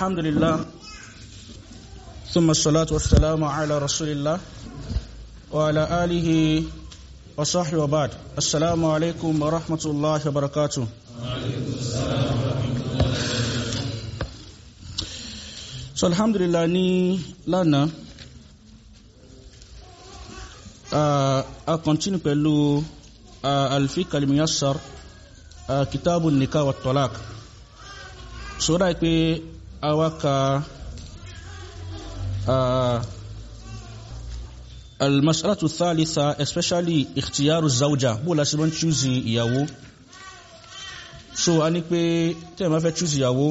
الحمد لله ثم الصلاة والسلام على رسول الله وعلى آله وصحبه وبعد السلام عليكم ورحمة الله وبركاته so alhamdulillah ní lánàá uh, a continue pẹ̀lú uh, alfiq al-muyassar uh, kitabu nikah wa talaq so dáa pé awaka uh, almasalatu thalitha especially ikhtiyaru zawja bó la ṣe mọ́ choose ìyàwó. So a ní pé tẹ́ẹ̀ máa fẹ́ choose ìyàwó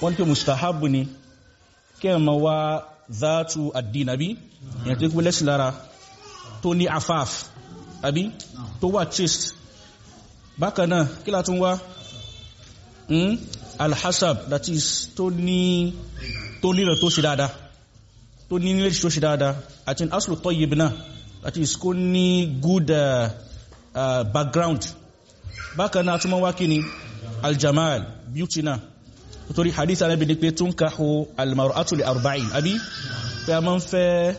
wọ́n ní pé mustahabu ni. Kí ẹ ma wá záàtù àdínàbí ìyàn tó kú lẹ́sì lára tó ní afáf àbí? Tó wà chaste. Bákanáà kí látún wá alhassab that is tó ní tó nílẹ̀ tó ṣe dáadáa tó ní nílẹ̀ tó ṣe dáadáa aslu tayyib náà that is kó ní good uh, uh, background. Bákanáà tún mọ́ wá kí ni? Beauty náà. Torí hadith anábi ni pé tún káhù almar'atu li arba'in àbí? Pé a máa ń fẹ́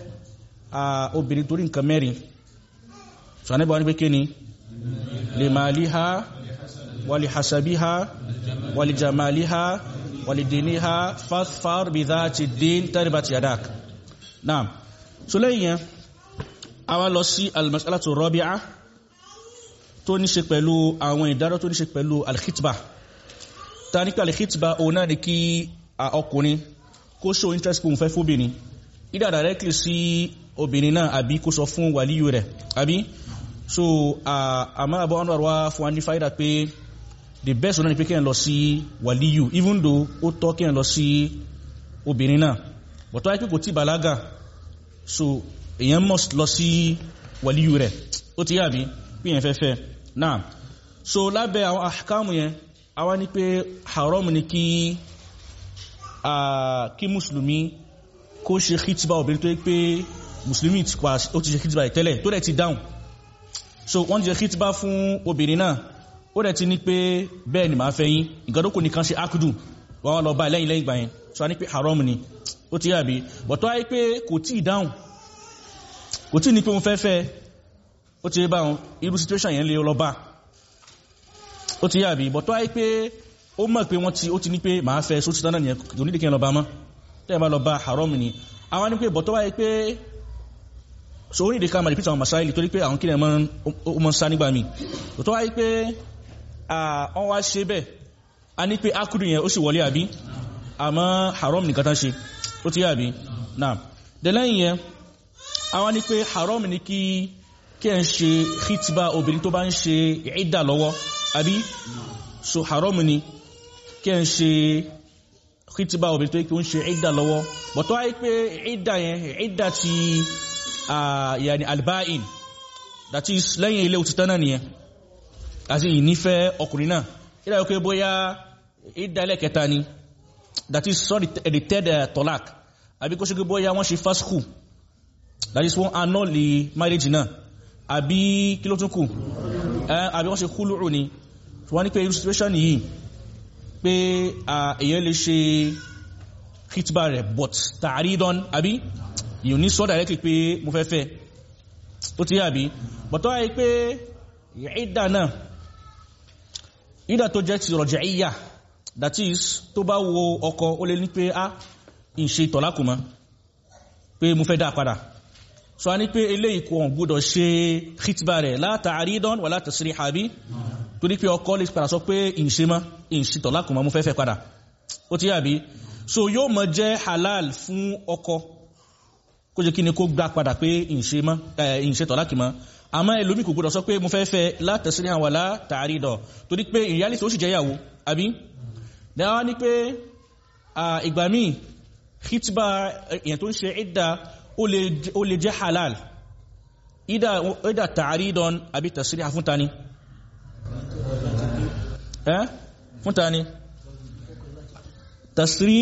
obìnrin torí nǹkan mẹ́rin. So anábi wá ní pé kí ni? Li maliha wa li hasabiha wa li jamaliha wa li diniha fasfar bi dhati din taribat yadak naam so lẹ́yìn yẹn a wá lọ sí almasalatu rabi'a tó ní ṣe pẹ̀lú àwọn ìdáró tó ní ṣe pẹ̀lú alkhitbah ta ní pẹ̀lú khitba òun náà ni kí ọkùnrin kó show interest pòun fẹ́ fóbìnrin either directly sí obìnrin náà àbí kó sọ fún wàlíyù rẹ̀ àbí so àmọ́ àbọ̀ wọn wá fún wa ní fáìdà pé the best náà ni pé kí ẹ lọ sí wàlíyù even though ó tọ́ kí ẹ lọ sí obìnrin náà. But tó wáyé kò tí bàlágà so èèyàn must lọ sí wàlíyù rẹ̀. Ó ti yàbí pé èèyàn fẹ́ fẹ́. Náà so lábẹ́ àwọn àkámù yẹn àwa ní pé haram ni kí kí mùsùlùmí kó ṣe khitba obìnrin tó yí pé mùsùlùmí ó ti ṣe khitba ìtẹ́lẹ̀ tó dẹ̀ ti dáhùn. So wọ́n ti ṣe khitba fún obìnrin náà ó dẹ̀ ti ní pé bẹ́ẹ̀ ni máa fẹ́ yín. Ìgbàdókò nìkan ṣe akudu wọ́n lọ bá lẹ́yìn lẹ́yìn gbà yẹn. So a ní pé haram ni. Ó ti yàbí. Bọ̀tọ́ ayé pé kò tí dáhùn. Kò tí ní pé mo fẹ́ fẹ́. Ó ti bá wọn. Irú situation yẹn lè lọ ó ti yàbí. Bọ̀ tó áyí pé ó mọ̀ pé wọ́n ti ó ti ní pé máa fẹ́ sóti tánà nìyẹn kò ní dìkẹ́ lọ mọ́. Tẹ́ bá lọ haram ni. Àwọn ní pé bọ̀ tó wáyé pé so ó ní ìdíkà máa repeat àwọn masáìlì torí pé àwọn kílẹ̀ mọ́ sá nígbà mi tó wáyé pé wọ́n wá ṣe bẹ́ẹ̀. A ní pé akudu yẹn ó sì wọlé àbí? Àmọ́ haram nìkan tán ṣe. Ó ti yàbí náà dẹ̀lẹ́yìn yẹn àwọn ní pé haram ni kí kí ẹ ń ṣe khitba obìnrin tó bá ń ṣe ìdà lọ́wọ́ àbí? So haram ni kí ẹ ń ṣe khitba obìnrin tó yí kí ó ń ṣe ìdà lọ́wọ́. Bọ̀tọ́ ayé pé ìdà yẹn ìdà ti yàní alba'in. That is lẹ́yìn ilé òtítọ́ náà nìyẹn àti ìnífẹ́ ọkùnrin náà. Ìdà yóò pé bóyá ìdà ẹlẹ́kẹta ni. That is sorry the third uh, tolak àbí kó ṣe pé bóyá wọ́n ṣe fasku that is wọ́n annul the marriage náà. Àbí kí ló tún kù? Àbí wọ́n ṣe kúlùrù ni. Wọ́n ní pé irú situation yìí pé èyàn lè ṣe khitba rẹ̀ but tààrídọ́n àbí? Yìí ní sọ directly pé mo fẹ́ fẹ́. Ó ti yà bí but tó wáyé pé ìdá náà ìdá tó jẹ́ ti rọ̀jẹ̀ ìyà that is tó bá wo ọkọ ó lè ní pé a ń ṣe tọ̀lákùnmọ́ pé mo fẹ́ dá padà. So a ní pé eléyìí kò hàn gbọ́dọ̀ ṣe khitba rẹ̀ láta àrídọ́n wà láta sírí àbí tó ní pé ọkọ lè padà sọ pé ìṣe mọ́ ìṣìtọ̀ lákùnmọ́ mú fẹ́fẹ́ padà. Ó ti yàbí so yóò mọ̀ jẹ́ halal fún ọkọ kó jẹ́ kí ni kó gbá padà pé ìṣe mọ́ ìṣìtọ̀ lákùnmọ́ àmọ́ ẹlòmí kò gbọ́dọ̀ sọ pé mo fẹ́fẹ́ láta sírí àwọn láta àrídọ̀ tó ní pé ìyálì tó sì jẹ́ ìyàwó àbí? Dáwà ní pé ìgbà míì khitba èèyàn tó ń ṣe ìdá ó lè jẹ́ halal. Ìdá tààrídọ́n àbí tàṣírí àfúntani ẹ́? Fúntani tàṣírí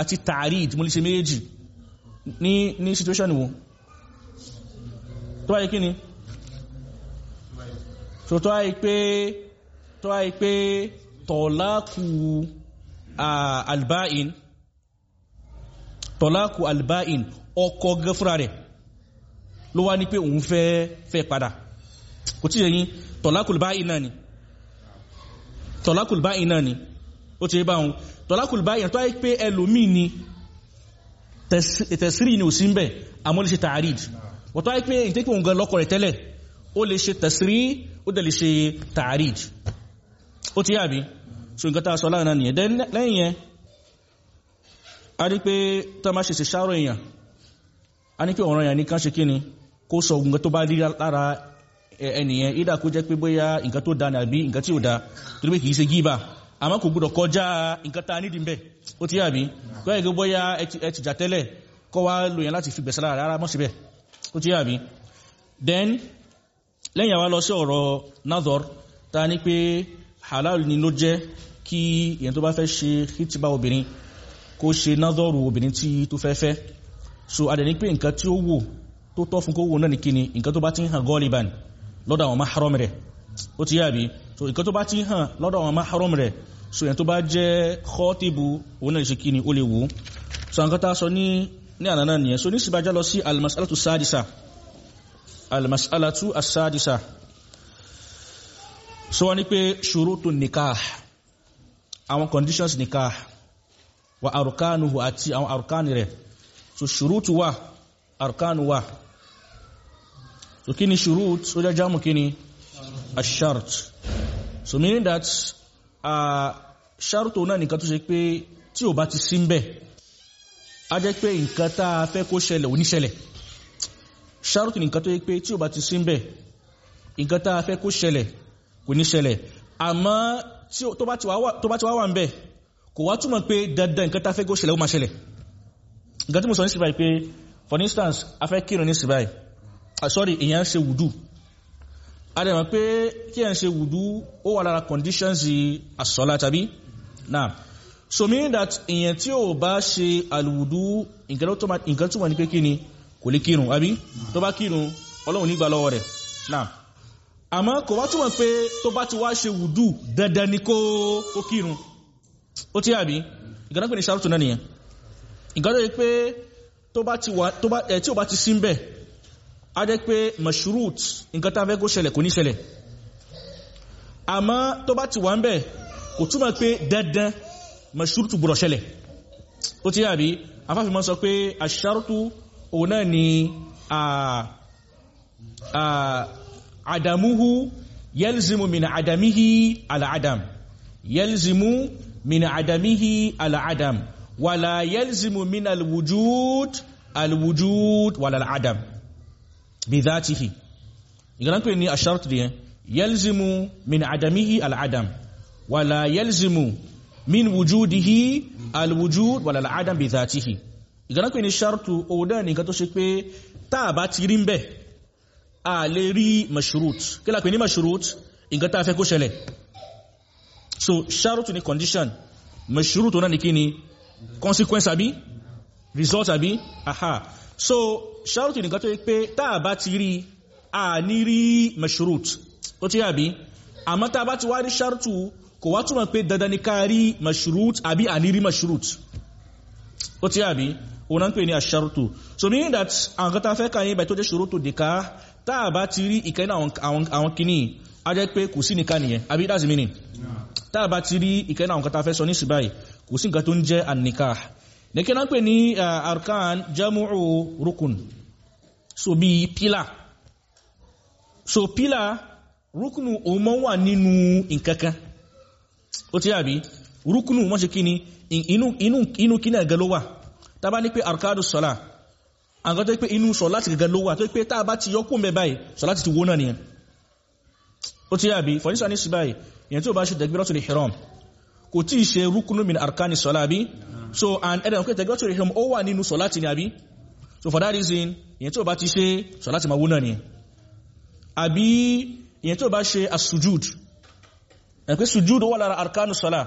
àti tààríd mú lè ṣe méjì. Ní situation wo? Tó wáyé kí ni so tó wáyé pé tó wáyé pé tọ̀láàkù alba'in tọ́lákù alba'in ọkọ gẹ́fúra rẹ̀ ló wá ní pé òun fẹ́ fẹ́ padà. Kò tí yẹn tọ́lákù alba'in náà ni. Tọ́lákù alba'in náà ni. Ó ti bá wọn. Tọ́lákù alba'in tó yẹ pé ẹlòmíì ni tẹ̀sírì ni ò sí ń bẹ̀ àmọ́ lè ṣe tààríd wọ́n tó yẹ pé ìtẹ́kì òun gan lọ́kọ̀ rẹ̀ tẹ́lẹ̀ ó lè ṣe tẹ̀sírì ó dẹ̀ lè ṣe tààríd ó ti yàbí so nǹkan a sọ láàárín nìyẹn. Lẹ́yìn yẹn a rí pé tó máa ṣe ṣe ṣàrò èèyàn a ní pé ọ̀rọ̀ èèyàn ní kán ṣe kíni kó sọ nǹkan tó bá rí lára ẹnìyẹn. Ìdá kó jẹ́ pé bóyá nǹkan tó da nàbí nǹkan tí ò da torí pé kìí ṣe gíbà àmọ́ kò gbọdọ̀ kọjá nǹkan tá a nídìí mbẹ̀ ó ti yàbí bóyá ìgbé bóyá ẹ ti jà tẹ́lẹ̀ kọ́ wá lò yẹn láti fi gbẹ̀sẹ̀ lára rárá mọ́ síbẹ̀. Ó ti yàbí then lẹ́yìn àwa lọ ọ̀rọ̀ nador ta ní pé halal ni ló jẹ́ kí èyàn tó bá fẹ́ ṣe hitiba obìnrin kó ṣe nádọ́rù obìnrin tí tó fẹ́ fẹ́. So adẹ̀ ní pé nǹkan tí ó wò tó tọ́ fún kó wò náà ní kíni nǹkan so nǹkan tó bá ti ń hàn lọ́dọ̀ àwọn mahram rẹ̀ so èyàn tó bá jẹ́ khọ́tìbù òun náà ṣe kíni ó lè wò so nǹkan tá a sọ ní ní àná náà nìyẹn almasalatu asadisa so wọ́n ní pé ṣurutu nikah àwọn conditions nikah wa arkanuhu àti àwọn arkani rẹ̀. So ṣurutu wà arkanu wà. So kí ni ṣurut? Ó jẹ́ jámù kí ni? Ashart so meaning that uh, ṣarto náà nìkan tó ṣe pé tí ò bá ti sí ń bẹ̀ a jẹ́ pé nǹkan tá a fẹ́ kó ṣẹlẹ̀ ò ṣarto nìkan tó ṣe pé tí ò bá ti sí ń bẹ̀ nǹkan tá a fẹ́ kó ṣẹlẹ̀ kò ní ṣẹlẹ̀. Àmọ́ tó bá ti wá wà ń bẹ̀ kò wá túnmọ̀ pé dandan nǹkan tá fẹ́ kó ṣẹlẹ̀ ó máa ṣẹlẹ̀. Nǹkan tí mo sọ ní síbáyì pé for instance a fẹ́ kírun ní síbáyì sorry èyàn ṣe wùdú. A dẹ̀ mọ̀ pé kí èyàn ṣe wùdú ó wà lára conditions àsọ́lá tàbí náà so meaning that èyàn tí ó bá ṣe àlùwùdú nǹkan túnmọ̀ ní pé kí ni kò lè kírun àbí? Tó bá kírun ọlọ́run nígbà lọ́wọ́ rẹ̀. Náà àmọ́ kò wá túnmọ̀ pé tó bá ti wá ṣe wùdú dandan ni kó kírun. Ó tí àbí? Ìgbàdá pé ní ṣàrùtù náà nìyẹn. Ìgbàdá yìí pé tó bá ti wà tó bá ẹ̀ tí ó bá ti sí ń bẹ̀ á jẹ́ pé mashrut nǹkan tá a fẹ́ kó ṣẹlẹ̀ kò ní ṣẹlẹ̀. Àmọ́ tó bá ti wà ń bẹ̀ kò túmọ̀ pé dandan mashrut gbọ́dọ̀ ṣẹlẹ̀. Ó tí àbí? Afáfimọ́ sọ pé aṣàrùtù òun náà ni àdàmúhu yẹlzimu min àdàmíhi ala adam yẹlzimu min adamihi ala adam wala yalzimu min alwujud alwujud wala aladam bi dhatihi igran pe ni ashart diyan yalzimu min adamihi ala adam wala yalzimu min wujudihi alwujud wala aladam bi dhatihi igran pe ni shartu o da ni kan tó ṣe pé tá bá ti rí ńbẹ̀ a lè rí mashrut. Kí la pè ní mashrut? Nǹkan tá fẹ́ kó ṣẹlẹ̀. So sharutu ni condition. Mashurutu náà ni kí ni? Consequence àbí? Result àbí? Aha. So sharutu nìkan tó yí pé táà bá ti rí a ní rí mashurut ó ti àbí? Àmọ́ táà bá ti wá rí sharutu kò wá túnmọ̀ pé dandan ní ká rí mashurut àbí a ní rí mashurut ó ti àbí òun náà ń pè ní asharutu so meaning that àwọn kan tá fẹ́ kàn yín bẹ̀ tó jẹ́ shurutu dìka táà bá ti rí ìkẹ́ ní àwọn kìíní a jẹ́ pé kò sí nìkan nìyẹn. Àbí that's meaning? Táà bá ti rí ìkẹ́ náà nǹkan ta fẹ́ sọ ní ṣùgbáyì kò sí nǹkan tó ń jẹ́ annika nìkẹ́ náà pè ní arkan jamu'u rukun. So bí pílà. So pílà rukunu òun mọ́ wà nínú nǹkan kan ó ti yàbí rukunu wọ́n ṣe kíni inú kíní ẹ̀gẹ́ ló wà tá bá ní pé arkadu sọ́lá àgbà tó pé inú sọ láti gẹ́gẹ́ ló wà tó pé táà bá ti yọkùn mẹ́ báyìí sọ láti ti wó náà nìyẹn. Ó ti yàbí instance ní sí báyìí tí ó bá ṣe takbiratul ihram kò tí ì ṣe rúkúnú min arkani sọ́lá bí so and ẹ̀dẹ̀ ọ̀kẹ́ takbiratul ihram ó wà nínú sọ́láti ni àbí? So for that reason yẹn tí ó bá ti ṣe sọ́láti ma wó náà ni àbí yẹn tí ó bá ṣe asujud ẹ̀kẹ́ sujud ó wà lára arkanu sọ́lá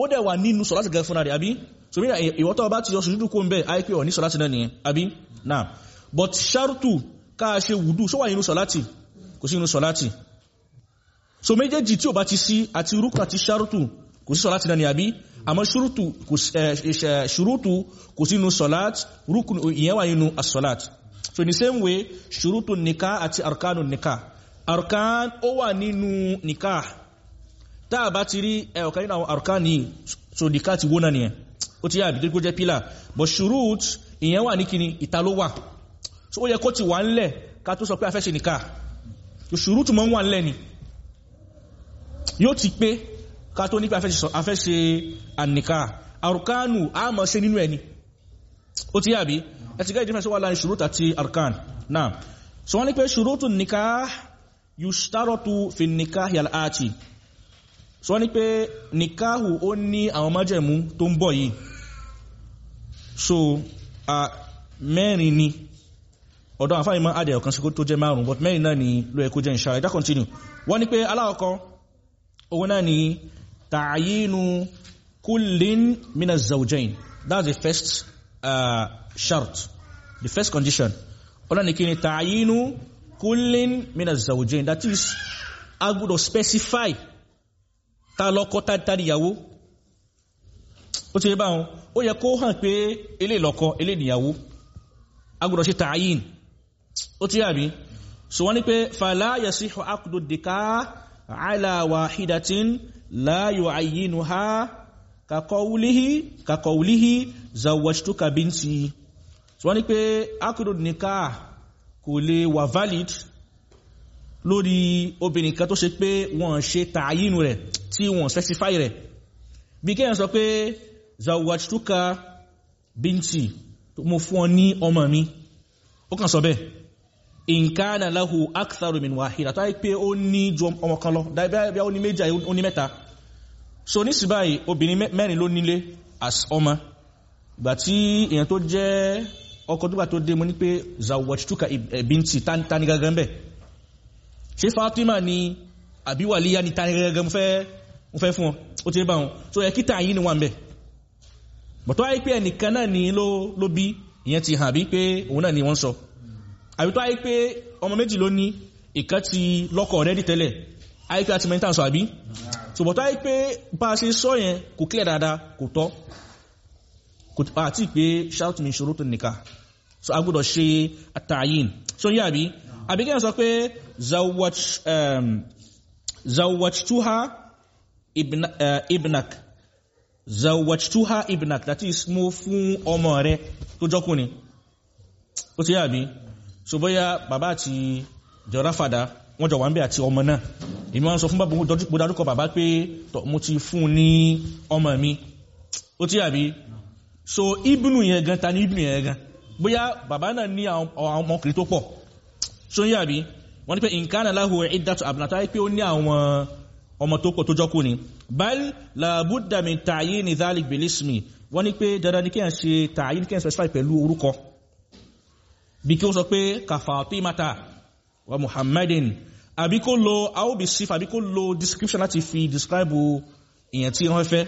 ó dẹ̀ wà nínú sọ́láti gẹ́ fúnra rẹ̀ àbí so mí ìwọ́tọ̀ bá ti yọ sujud kó ń bẹ́ àìpé ọ̀ ní sọ́láti náà nìyẹn àbí? Now but sharutu ká ṣe wùdú só wà nínú sọ́láti kò sí nínú sọ́láti so méjèèjì tí ó bá ti sí àti rúkù àti ṣárùtù kò sí sọ̀láti náà ni àbí? Àmọ́ ṣúrútù kò sí- eh, eh, ṣúrútù kò sínú sọ́lát rúkùn ìyẹn wà nínú asọ́lát so in the same way ṣúrútù nìká àti arkanu nìká arkan ó wà nínú nìká tá a bá ti rí ẹ̀ọ̀kan nínú àwọn arkan yìí so nìká ti wó náà nìyẹn ó ti yá àbí tó jẹ́ pílà but ṣúrút ìyẹn wà ní kíni ìta ló wà. So ó yẹ kó ti wà ńlẹ̀ ká tó sọ pé a fẹ́ ṣe nìká so ṣúrútù mọ́ ń wà ńlẹ̀ ni. Yóò ti pé ká tó ní pé a fẹ́ ṣe sọ- a fẹ́ ṣe ànìká arkanu a mọ̀ ṣe nínú ẹni. Ó ti yá àbí? Ẹ ti gẹ́ ìdífẹ́ sí wà láàárín ṣúrút àti arkan náà so wọ́n ní pé ṣúrútù nìká yushtaratu fi nìká yàl'áti so wọ́n ní pé nìkáhù ó ní àwọn májẹ̀mú tó ń bọ̀ yìí so mẹ́rin ni. Ọ̀dọ̀ àfáà ìmọ̀ adẹ̀ ọ̀kan sí kó tó jẹ́ márùn-ún but mẹ́rin náà ni ló ẹkó jẹ́ ìṣàrẹ̀ ìdá continue. Wọ́n ní pé aláwọ̀kọ́ owó náà ni ta'ayinu kullin mina zawjain that's the first uh, shart the first condition. Ọ̀nà ni kí ni? Ta'ayinu kullin mina zawjain that is a gbọ́dọ̀ specify ta lọ́kọ níyàwó ó ti rí báwọn. Ó yẹ kó hàn pé ilé lọ́kọ ilé níyàwó a gbọ́dọ̀ ṣe ta'ayin ó ti yàbí so wọ́n ní pé fala yasihu aqdu nikah ala wahidatin la yu'ayyinuha ka qawlihi ka qawlihi zawwajtuka binti. So wọ́n ní pé aqdu nikah kò lè wà valid lórí obìnrin kan tó ṣe pé wọ́n ṣe tààyínú rẹ̀ tí wọ́n specify rẹ̀. Bí kẹ́yàn sọ pé zawajtuka binti mo fún ọ ní ọmọ mi. Ó kàn sọ bẹ́ẹ̀ ìǹkánà láhù aktharu min wahida. Tó yí pé ó ní ju ọmọ kan lọ dábẹ́ ó ní méjì ó ní mẹ́ta. So ní sí báyìí obìnrin mẹ́- mẹ́rin ló nílé as ọmọ. Ìgbà tí èèyàn tó jẹ́ ọkọ tó gbà mo ní pé zawajtuka binti tani gangan bẹ́ẹ̀? Ṣe fatima ni àbí wàlíyá ni tani gẹ́gẹ́ mú fẹ́ fún ọ? Ó ti rí báwọn so ẹ kíta yìí ni wà ń bọ̀tọ́ àyí pé ẹnìkan náà ni ló ló bí ìyẹn ti hàn bí pé òun náà ni wọ́n sọ. Àbí tó àyí pé ọmọ méjì ló ní ìkan ti lọ́kọ̀ rẹ́dì tẹ́lẹ̀ àyí pé àti mẹ́ta sọ àbí? So bọ̀tọ́ àyí pé bá a ṣe sọ yẹn kò clear dáadáa kò tọ́. Àti pé shout me ṣòro tó nìka so a gbọ́dọ̀ ṣe àtàyìn so yí àbí? Àbí kí sọ pé zawwaj um, ibna, uh, ibnak zawwajtuha ibnak that is mo fún ọmọ rẹ tó jọ́kùnrin. Ó ti yàbí so bóyá bàbá àti jọra fàdá wọ́n jọ wà ń bẹ́ àti ọmọ náà. Èmi wọ́n sọ fún bàbá mo dárúkọ bàbá pé mo ti fún ní ọmọ mi. Ó ti yàbí so ibnu yẹn gan ta ibnu yẹn gan? Bóyá bàbá náà ní àwọn ọmọkùnrin tó pọ̀. So ń yàbí wọ́n ní pé nǹkan aláhù ìdátù àbìnàtà pé ó ní àwọn ọmọ tó pọ̀ tó jọ́kú báyìí làbúdà mi tààyè ní dhalik belismi wọ́n ní pé dandan ní kíyàn ṣe tààyè ní kíyàn specify pẹ̀lú orúkọ. Bí kí ó sọ pé ka Fatimata wa Muhammadin. Àbí kó lo aobi sif àbí kó lo description láti fi describe èèyàn tí wọ́n fẹ́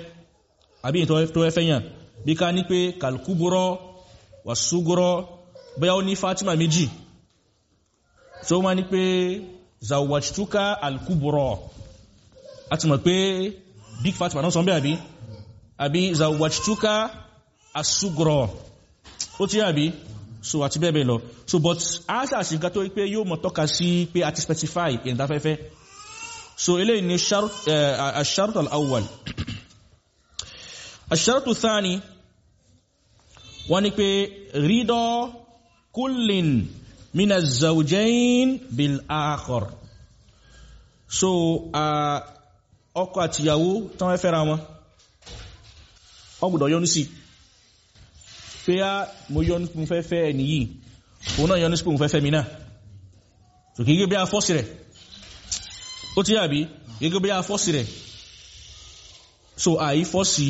àbí èèyàn tó fẹ́ yàn. Bí ká ní pé kalkuburo wa suguro bóyá ó ní Fatima méjì. So wọ́n ní pé zawajtuka alkuburo a ti mọ̀ pé big Fatima náà sọ bẹ́ àbí? Àbí zawajtuka asuguro ó tí àbí? So àti bẹ́ẹ̀ bẹ́ẹ̀ lọ. So but a ṣàṣì nǹkan tó wípé yóò mọ̀ tọ́ka sí pé a ti specify ìdáfẹ́fẹ́ so eléyìí ni ash-shart al-awwal. Ash-shart ath-thani wọ́n ní pé rídọ́ kullin min az-zawjayn bil-akhar. So ọkọ àtìyàwó tán fẹ́ fẹ́ra wọn. Wọ́n gbọ́dọ̀ yọ́nú sí á mo yọ́nú pé fẹ́ fẹ́ ẹni yìí. Òun náà yọ́nú sí fẹ́ fẹ́ mi náà. So kìí gẹ́gẹ́ bí a rẹ̀. Ó tí àbí? Gẹ́gẹ́ bí a rẹ̀. So àyí fọ́sí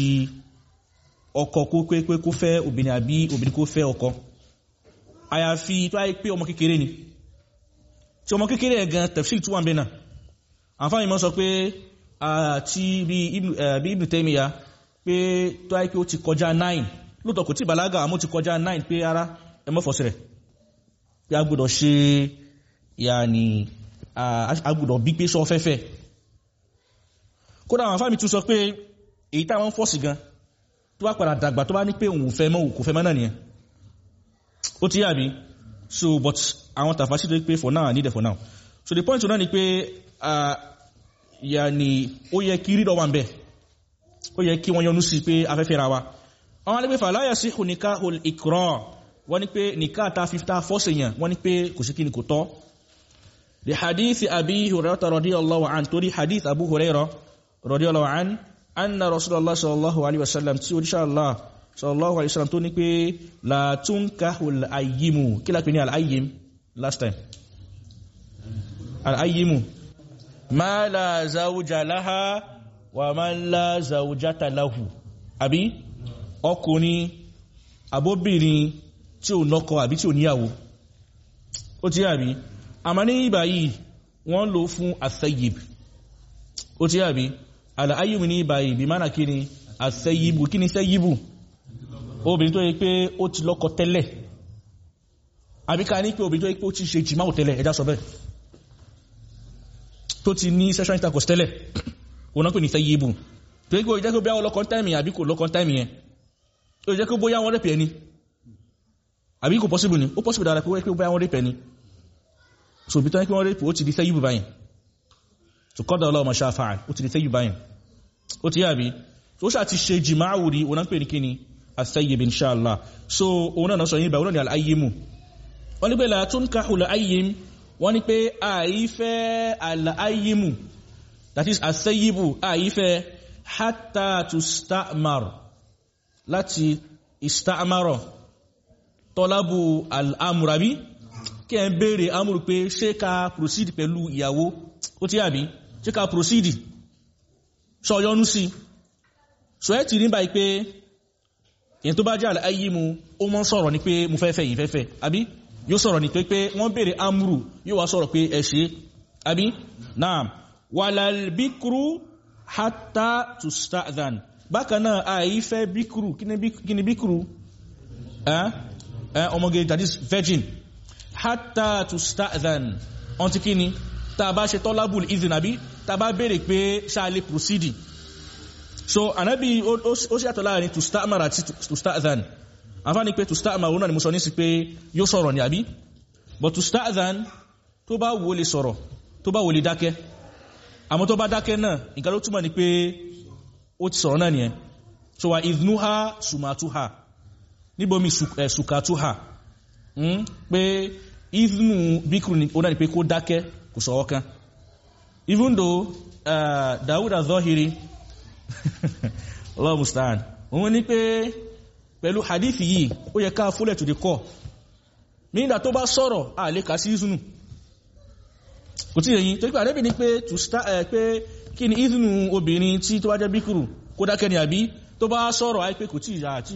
ọkọ kó pé kó fẹ́ obìnrin àbí obìnrin kó fẹ́ ọkọ. Àyàfi tó àyí pé ọmọ kékeré ni. Tí ọmọ kékeré ẹ̀gan tafsir tó wà ń bẹ náà. Àǹfààní mọ́ sọ pé àti bí Ibn Taymiyyah pé tó àyí pé ó ti kọjá 9 lóòtọ́ kò tí bàlágà àmú ti kọjá 9 pé ara ẹmọ́ fọ́sí rẹ̀ pé a gbọ́dọ̀ ṣe yàní a gbọ́dọ̀ bí pé sọ fẹ́fẹ́ kódà àwọn àǹfààní tún sọ pé èyí táwọn fọ́sí gan tó bá padà dàgbà tó bá ní pé òun fẹ́ mọ́ kò fẹ́ mọ́ nìyẹn. Ó ti yàbí so but àwọn tàfàṣí tó pé for now I need it for now. So the point náà ni pé yàní ó yẹ kí rídọ̀ wà ń bẹ̀. Ó yẹ kí wọ́n yọnú sí pé afẹ́fẹ́ ra wa. Àwọn alẹ́gbẹ́ fàláyà sí hunika hul ikra. Wọ́n ní pé nìká ta fífta fọ́sẹ̀yàn wọ́n ní pé kò sí kí ni kò tọ́. Di hadith abi hurairah radiyallahu an torí hadith abu hurairah radiyallahu an anna rasulullah sallallahu alaihi wasallam tí oríṣà allah sallallahu alaihi wasallam tó ní pé la tunkahul ayyimu. Kí la pè ní al-ayyim last time. Al-ayyimu ma la zawja laha wa man la zawjata lahu. Àbí? Ọkùnrin àbóbìnrin tí ò lọ́kọ àbí tí ò níyàwó. Ó ti àbí? Àmà ní ìbà yìí wọ́n lò fún àthayib ó ti àbí? Àlàáyìmù ní ìbà yìí bí mánà kí ni? Àthayibu kí ni thayibu obìnrin tó yẹ pé ó ti lọ́kọ tẹ́lẹ̀. Àbí ká ní pé obìnrin tó yẹ pé ó ti ṣe jìmáwò tẹ́lẹ̀ ẹjá sọ bẹ́ẹ̀ tó ti ní sexual intercourse tẹ́lẹ̀. Òun náà pè ní thayibu tó pé ó jẹ́ pé bóyá ọlọ́kọ táìmì àbí kò lọ́kọ táìmì yẹn. Ó jẹ́ pé bóyá wọ́n rẹ̀pẹ̀ ẹni. Àbí kò possible ni? Ó possible dára pé bóyá wọ́n rẹ̀pẹ̀ ẹni. So bí tó yẹ pé wọ́n rẹ̀pẹ̀ ó ti di thayibu báyìí. So kọ́dà ọlọ́wọ́ máa ṣáfàá ó ti di thayibu báyìí. Ó ti yàbí so ó ṣà ti ṣe jìmáwò rí òun náà pè ní kíni àthayyib inṣáàlá so òun náà sọ yìí bá òun náà ni al-ayyimu. Wọ́n ní wọ́n ní pé àìfẹ́ al-ayyimu that is àthayyibu àìfẹ́ hatta tustamar láti istamaro tọ́lábù al-amurabi kí ẹ ń bèèrè amúrù pé ṣé ká proceed pẹ̀lú ìyàwó? Ó tí àbí? Ṣé ká proceed? Ṣọ́yọ́nú sí? So ẹ́ ti rí báyìí pé èyàn tó bá jẹ́ àlàyé mu ó mọ́ sọ̀rọ̀ ní pé mo fẹ́ fẹ́ yìí fẹ́ fẹ́ àbí yóò sọ̀rọ̀ ní pé wọ́n bèèrè amúrù yóò wá sọ̀rọ̀ pé ẹ ṣe àbí? Náà wàlàlbíkúrú hatta tusta'dhan. Bákan náà àìfẹ́ bíkúrú kí ni bíkúrú ọmọge that is virgin. Hatta tusta'dhan. Ọ̀n ti kí ni? Tá bá ṣe tọ́lábùl izin àbí? Tá bá bèèrè pé ṣáàlẹ̀ proceeding so anabi ó ṣe àtọ̀ láàárín tustamar àti tusta'dhan àfáàní pé tustamar ó náà ni mo sọ ní sí pé yóò sọ̀rọ̀ ní àbí? But tusta'dhan tó bá wo lè sọ̀rọ̀ tó bá wo lè dákẹ́. Àmọ́ tó bá dákẹ́ náà nǹkan ló túmọ̀ ní pé ó ti sọ̀rọ̀ náà nìyẹn. So wa idnuha sumatuha. Níbomi sukatuha? Pé idnu bikru ni ó ni pé kó dákẹ́ kò sọ̀rọ̀ kan even though uh, Dawud az-Zahiri Allah musta'an òun ní pé pẹ̀lú hadith yìí ó yẹ ká fúlẹ̀ to the core. Nígbà tó bá sọ̀rọ̀ a lè kà sí ìzùnù. Kò tí èyí tó ní pé to start ẹ̀ pé kí ni ìzùnù obìnrin tí tó bá jẹ́ bíkùrù kó dákẹ́ ni àbí? Tó bá sọ̀rọ̀ àì pé kò tí ìyà àti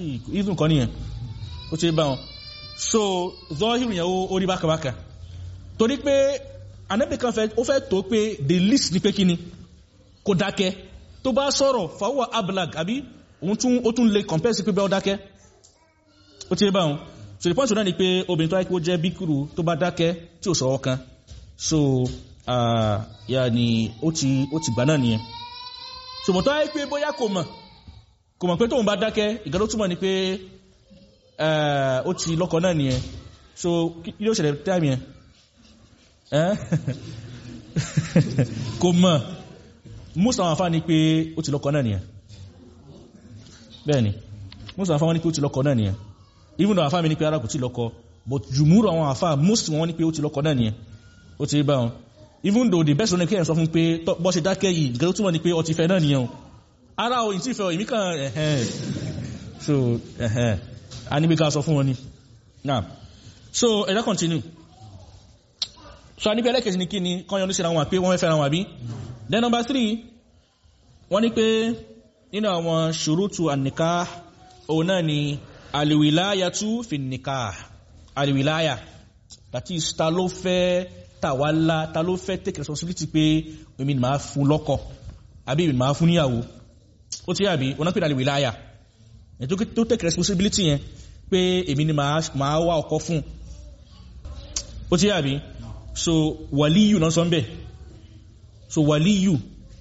nìyẹn. Ó ti bá wọn. So zọ́hìrì yẹn ó rí bákàbákà torí pé anẹ́bì kan ó fẹ́ tó pé the least ní pé kí ni? Dákẹ́. Tó bá sọ̀rọ̀ fàwọ́ ablag àbí? Òun tún ó lè compare sí pé bẹ́ ọ dákẹ́ ó ti bá wọn so the point náà ni pé obìnrin tó wáyé kó jẹ́ bíkúrú tó bá dákẹ́ tí ò sọ̀rọ̀ kan. So yà ni ó ti gbà náà nìyẹn. So mọ̀ tó wáyé pé bóyá kò mọ̀ kò mọ̀ pé tóun bá dákẹ́ ìgbà túmọ̀ ni pé ó ti lọ́kọ náà nìyẹn. So kí ló ṣẹlẹ̀ táìmì yẹn? Kò mọ̀. Most àwọn afá ní pé ó ti lọ́kọ náà nìyẹn. Bẹ́ẹ̀ni most àwọn afá wọ́n ní pé ó ti lọ́kọ náà nìyẹn even though afá mi ní pé ara kò tí lọ́kọ but jùmúrù àwọn afá most wọ́n ní pé ó ti lọ́kọ náà nìyẹn. Ó ti bá wọn. Even though the best one kéèyàn sọ fún pé bọ́ ṣe dákẹ́ yìí tó túmọ̀ ní pé ó ti fẹ́ náà nìyẹn o. Ara o ìtì fẹ́ ìmí kan ẹ̀hẹ́n. So ẹ̀hẹ́n. A níbi ká sọ fún wọn ni. Now so ẹ̀dá continue. So a níbi ẹlẹ́kẹ̀ẹ́sì ní kí ni kọ́yọ́ ní síra wọn pé wọ́n fẹ́ fẹ́ra wọn àbí? Then number three wọ́n ní pé nínú àwọn ṣùrútù àníká òun náà ni alìwìláyà tú fi nìká alìwìláyà that is ta ló fẹ́ tàwálá take responsibility pé èmi ni máa fún lọ́kọ àbí èmi ni máa fún níyàwó. Ó ti yàbí wọ́n náà pè alìwìláyà ètò take responsibility yẹn pé èmi ni máa wá ọkọ fún. Ó ti yàbí so wàlíyù náà sọ ń so wàlíyù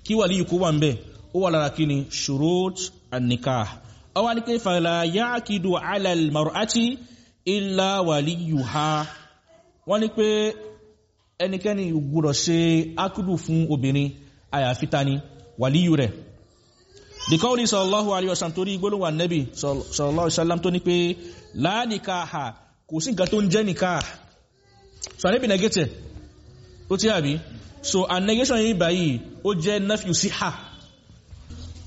kí wàlíyù kó wà ń bẹ̀ ó wà lára shurut an-nikah ọwá ní pé fàlà yáàkìdù alàlmàrùátì ìlà wàlíyùhá wọ́n ní pé ẹnikẹ́ni gbọ́dọ̀ ṣe ákùdù fún obìnrin àyàfíta ni wàlíyù rẹ̀. Sallallahu alaihi wasallam torí gbólówà nẹ́bì alaihi wasallam tó ní pé